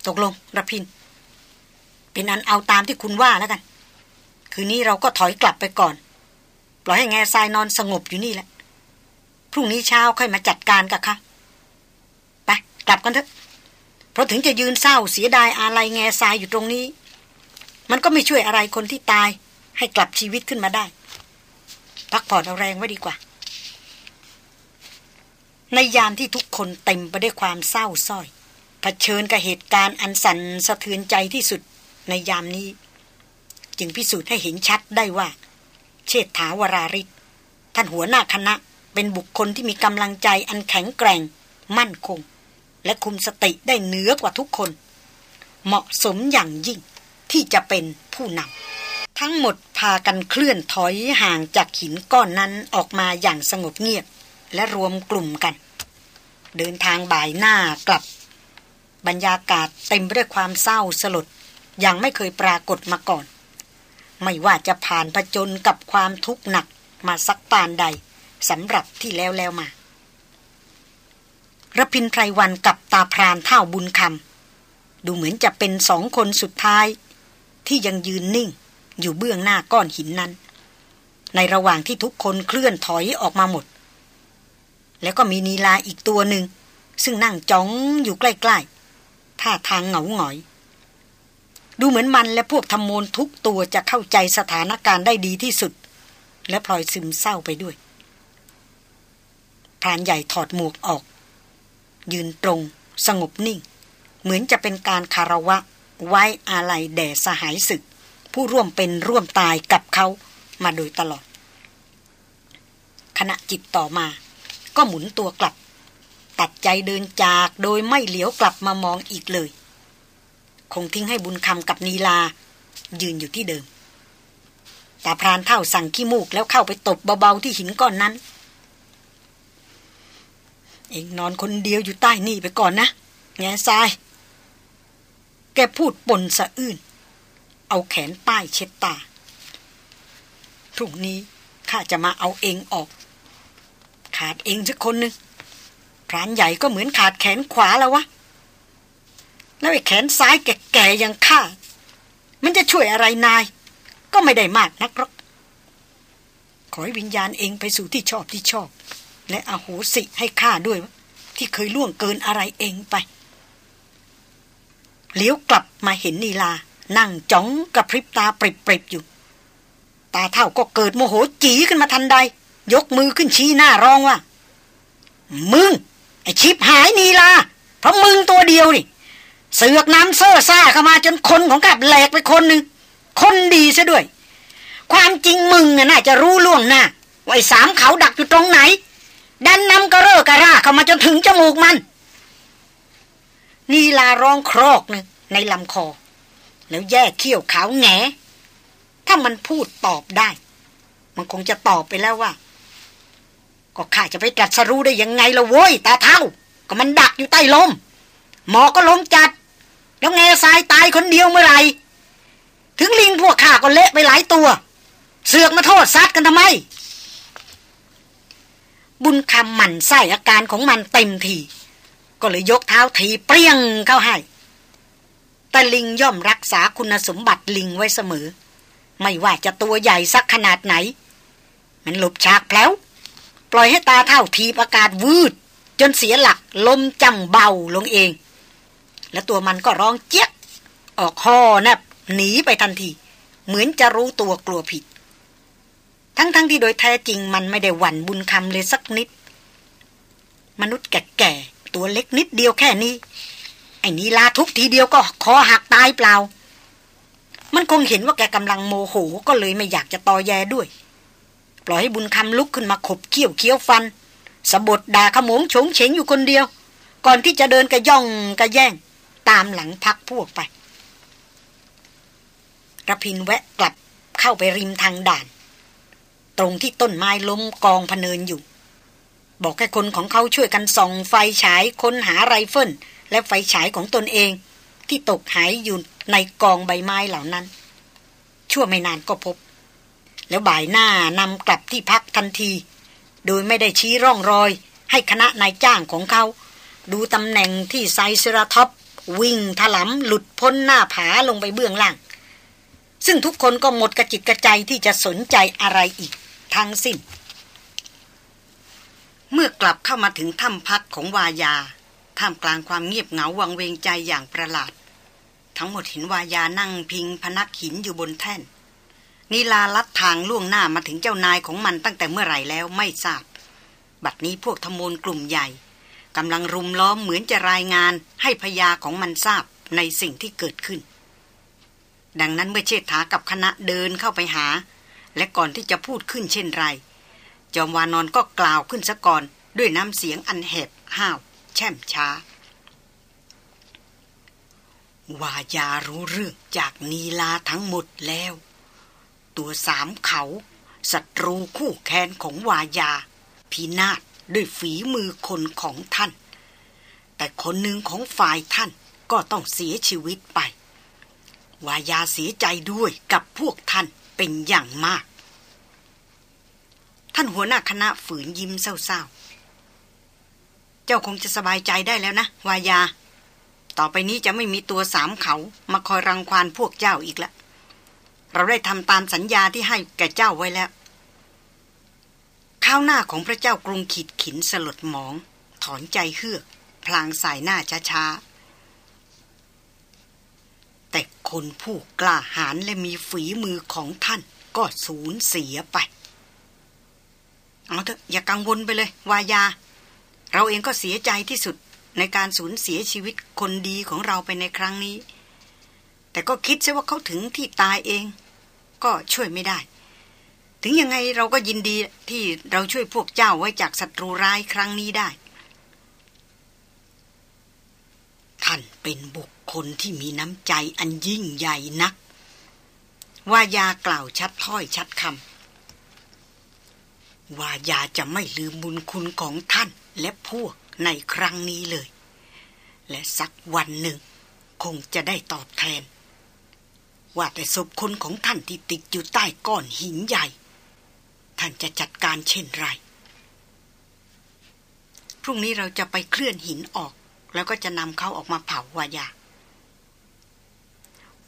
ตกลงระพิน เป็นอันเอาตามที่คุณว่าแล้วกัน คืนนี้เราก็ถอยกลับไปก่อน ปล่อยให้แง่ทรายนอนสงบอยู่นี่แหละ พรุ่งนี้เช้าค่อยมาจัดการกับค่ะไปกลับกันเถอะ ราะถึงจะยืนเศร้าเสียดายอะไรแง่ทรายอยู่ตรงนี้ มันก็ไม่ช่วยอะไรคนที่ตาย ให้กลับชีวิตขึ้นมาได้ พักผ่อนเอาแรงไว้ดีกว่า ในยามที่ทุกคนเต็มไปด้วยความเศร้าส้อยเผชิญกับเหตุการณ์อันสั่นสะเทือนใจที่สุดในยามนี้ จึงพิสูจน์ให้เห็นชัดได้ว่า เชษฐาวราริศท่านหัวหน้าคณะ เป็นบุคคลที่มีกำลังใจอันแข็งแกร่ง มั่นคง และคุมสติได้เหนือกว่าทุกคน เหมาะสมอย่างยิ่งที่จะเป็นผู้นำทั้งหมดพากันเคลื่อนถอยห่างจากหินก้อนนั้นออกมาอย่างสงบเงียบ และรวมกลุ่มกัน เดินทางบ่ายหน้ากลับ บรรยากาศเต็มไปด้วยความเศร้าสลดอย่างไม่เคยปรากฏมาก่อน ไม่ว่าจะผ่านผจญกับความทุกข์หนักมาสักปานใดสำหรับที่แล้วแล้วมา ระพินไพรวันกับตาพรานเท่าบุญคำดูเหมือนจะเป็นสองคนสุดท้าย ที่ยังยืนนิ่ง อยู่เบื้องหน้าก้อนหินนั้น ในระหว่างที่ทุกคนเคลื่อนถอยออกมาหมด แล้วก็มีนีลาอีกตัวหนึ่ง ซึ่งนั่งจ้องอยู่ใกล้ ๆ ท่าทางเหงาหงอย ดูเหมือนมันและพวกธรรมนทุกตัวจะเข้าใจสถานการณ์ได้ดีที่สุด และพลอยซึมเศร้าไปด้วยพรานใหญ่ถอดหมวกออก ยืนตรง สงบนิ่ง เหมือนจะเป็นการคารวะ ไว้อาลัยแด่สหายศึก ผู้ร่วมเป็นร่วมตายกับเขามาโดยตลอด ขณะจิตต่อมา ก็หมุนตัวกลับ ตัดใจเดินจากโดยไม่เหลียวกลับมามองอีกเลย คงทิ้งให้บุญคำกับนีลา ยืนอยู่ที่เดิมแตาพรานเท่าสั่งขี้มูกแล้วเข้าไปตบเบาๆที่หินก้อนนั้น เองนอนคนเดียวอยู่ใต้นี่ไปก่อนนะ แง่ทราย แกพูดปนสะอื้น เอาแขนป้ายเช็ดตาพรุ่งนี้ข้าจะมาเอาเองออก ขาดเองสักคนหนึ่งพรานใหญ่ก็เหมือนขาดแขนขวาแล้ววะ แล้วไอ้แขนซ้ายแก่ๆยังข้า มันจะช่วยอะไรนาย ก็ไม่ได้มากนักหรอก ขอให้วิญญาณเองไปสู่ที่ชอบที่ชอบ และอาโหสิให้ข้าด้วย ที่เคยล่วงเกินอะไรเองไป เลี้ยวกลับมาเห็นนีลา นั่งจ้องกระพริบตาปริบๆอยู่ ตาเท่าก็เกิดโมโหจีขึ้นมาทันใด ยกมือขึ้นชี้หน้าร้องว่า มึง ไอชิบหายนีลา เพราะมึงตัวเดียวนี่เสือกน้ำเซ่อซ่าเข้ามาจนคนของกับแหลกไปคนหนึ่ง คนดีซะด้วย ความจริงมึงน่าจะรู้ล่วงหน้าว่าไอ้สามเขาดักอยู่ตรงไหน ดันนำกระเรอกระราเข้ามาจนถึงจมูกมัน นีลาร้องครอกหนึ่งในลำคอ แล้วแยกเขี้ยวขาวแงถ้ามันพูดตอบได้ มันคงจะตอบไปแล้วว่า ก็ข้าจะไปตรัสรู้ได้ยังไงละโว้ยตาเท่า ก็มันดักอยู่ใต้ลม หมอก็ล้มจัด แล้วแง่ทรายตายคนเดียวเมื่อไหร่ถึงลิงพวกข้าก็เละไปหลายตัว เสือกมาโทษซัดกันทำไม บุญคำหมั่นไส้อาการของมันเต็มทีก็เลยยกเท้าทีเปรี้ยงเข้าให้ แต่ลิงย่อมรักษาคุณสมบัติลิงไว้เสมอ ไม่ว่าจะตัวใหญ่สักขนาดไหน มันหลบฉากแผล้ว ปล่อยให้ตาเท่าทีประกาศวืด จนเสียหลักลมจำเบาลงเอง และตัวมันก็ร้องเจี๊ยกออกคอนะบหนีไปทันที เหมือนจะรู้ตัวกลัวผิด ทั้งๆทที่โดยแท้จริงมันไม่ได้หวั่นบุญคำเลยสักนิด มนุษย์แก่ๆตัวเล็กนิดเดียวแค่นี้ ไอ้นี้ลาทุกทีเดียวก็คอหักตายเปล่า มันคงเห็นว่าแกกำลังโมโหก็เลยไม่อยากจะตอแยด้วย ปล่อยให้บุญคำลุกขึ้นมาขบเคี้ยวเคี้ยวฟันสะบดด่าขโมงฉงเฉงอยู่คนเดียว ก่อนที่จะเดินกระย่องกระแย่ง ตามหลังพักพวกไประพินแวะกลับเข้าไปริมทางด่าน ตรงที่ต้นไม้ล้มกองพเนินอยู่ บอกให้คนของเขาช่วยกันส่องไฟฉายค้นหาไรเฟิลและไฟฉายของตนเอง ที่ตกหายอยู่ในกองใบไม้เหล่านั้น ชั่วไม่นานก็พบ แล้วบ่ายหน้านำกลับที่พักทันที โดยไม่ได้ชี้ร่องรอย ให้คณะนายจ้างของเขา ดูตำแหน่งที่ไซเซราท็อปวิ่งถลำหลุดพ้นหน้าผาลงไปเบื้องล่าง ซึ่งทุกคนก็หมดกระจิตกระใจที่จะสนใจอะไรอีก ทั้งสิ้น เมื่อกลับเข้ามาถึงถ้ำพักของวายา ท่ามกลางความเงียบเหงาวังเวงใจอย่างประหลาด ทั้งหมดเห็นวายานั่งพิงพนักหินอยู่บนแท่น นีลาลัดทางล่วงหน้ามาถึงเจ้านายของมันตั้งแต่เมื่อไหร่แล้วไม่ทราบ บัดนี้พวกธมลกลุ่มใหญ่กำลังรุมล้อมเหมือนจะรายงานให้พยาของมันทราบในสิ่งที่เกิดขึ้น ดังนั้นเมื่อเชษฐากับคณะเดินเข้าไปหา และก่อนที่จะพูดขึ้นเช่นไร จอมวานอนก็กล่าวขึ้นซะก่อนด้วยน้ำเสียงอันแหบห้าว แช่มช้า วายารู้เรื่องจากนีลาทั้งหมดแล้ว ตัวสามเขาศัตรูคู่แค้นของวายา พินาศด้วยฝีมือคนของท่าน แต่คนหนึ่งของฝ่ายท่านก็ต้องเสียชีวิตไป วายาเสียใจด้วยกับพวกท่าน เป็นอย่างมาก ท่านหัวหน้าคณะฝืนยิ้มเศร้าๆ เจ้าคงจะสบายใจได้แล้วนะ วายา ต่อไปนี้จะไม่มีตัวสามเขามาคอยรังควานพวกเจ้าอีกแล้วเราได้ทำตามสัญญาที่ให้แก่เจ้าไว้แล้วข้าวหน้าของพระเจ้ากรุงขีดขินสลดหมอง ถอนใจเฮือก พลางสายหน้าช้าๆ แต่คนผู้กล้าหาญและมีฝีมือของท่านก็สูญเสียไป เอาเถอะอย่ากังวลไปเลย วายา เราเองก็เสียใจที่สุดในการสูญเสียชีวิตคนดีของเราไปในครั้งนี้ แต่ก็คิดซะว่าเขาถึงที่ตายเอง ก็ช่วยไม่ได้ ถึงยังไงเราก็ยินดีที่เราช่วยพวกเจ้าไว้จากศัตรูร้ายครั้งนี้ได้ ท่านเป็นบุค คลที่มีน้ำใจอันยิ่งใหญ่นัก ว่ายากล่าวชัดถ้อยชัดคำว่ายาจะไม่ลืมบุญคุณของท่านและพวกในครั้งนี้เลย และสักวันหนึ่ง คงจะได้ตอบแทน ว่าแต่ศพคนของท่านที่ติดอยู่ใต้ก้อนหินใหญ่ ท่านจะจัดการเช่นไรพรุ่งนี้เราจะไปเคลื่อนหินออก แล้วก็จะนำเขาออกมาเผาวายา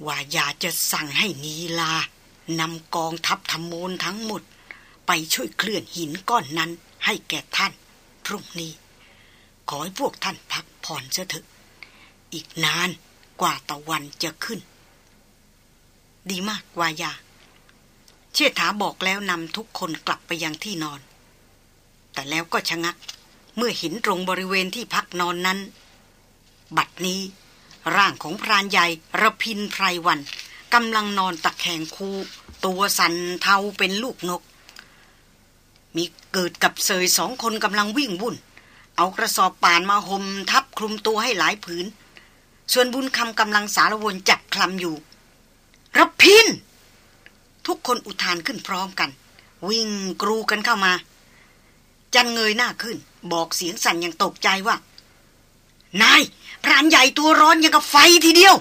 ว่าอยากจะสั่งให้นีลานำกองทัพธรรมนทั้งหมด ไปช่วยเคลื่อนหินก้อนนั้นให้แก่ท่าน พรุ่งนี้ ขอให้พวกท่านพักผ่อนเสถอะอีกนานกว่าตะวันจะขึ้น ดีมากวายา เชษฐาบอกแล้วนำทุกคนกลับไปยังที่นอน แต่แล้วก็ชะงัก เมื่อเห็นตรงบริเวณที่พักนอนนั้น บัดนี้ ร่างของพรานใหญ่ระพินไพรวันกำลังนอนตะแคงคูตัวสันเทาเป็นลูกนก มีเกิดกับเสยสองคนกำลังวิ่งวุ่น เอากระสอบป่านมาห่มทับคลุมตัวให้หลายผืน ส่วนบุญคำกำลังสารวนจับคลำอยู่ระพิน ทุกคนอุทานขึ้นพร้อมกัน วิ่งกรูกันเข้ามา จันเงยหน้าขึ้น บอกเสียงสั่นอย่างตกใจว่า นาย พรานใหญ่ตัวร้อนยังกับไฟทีเดียว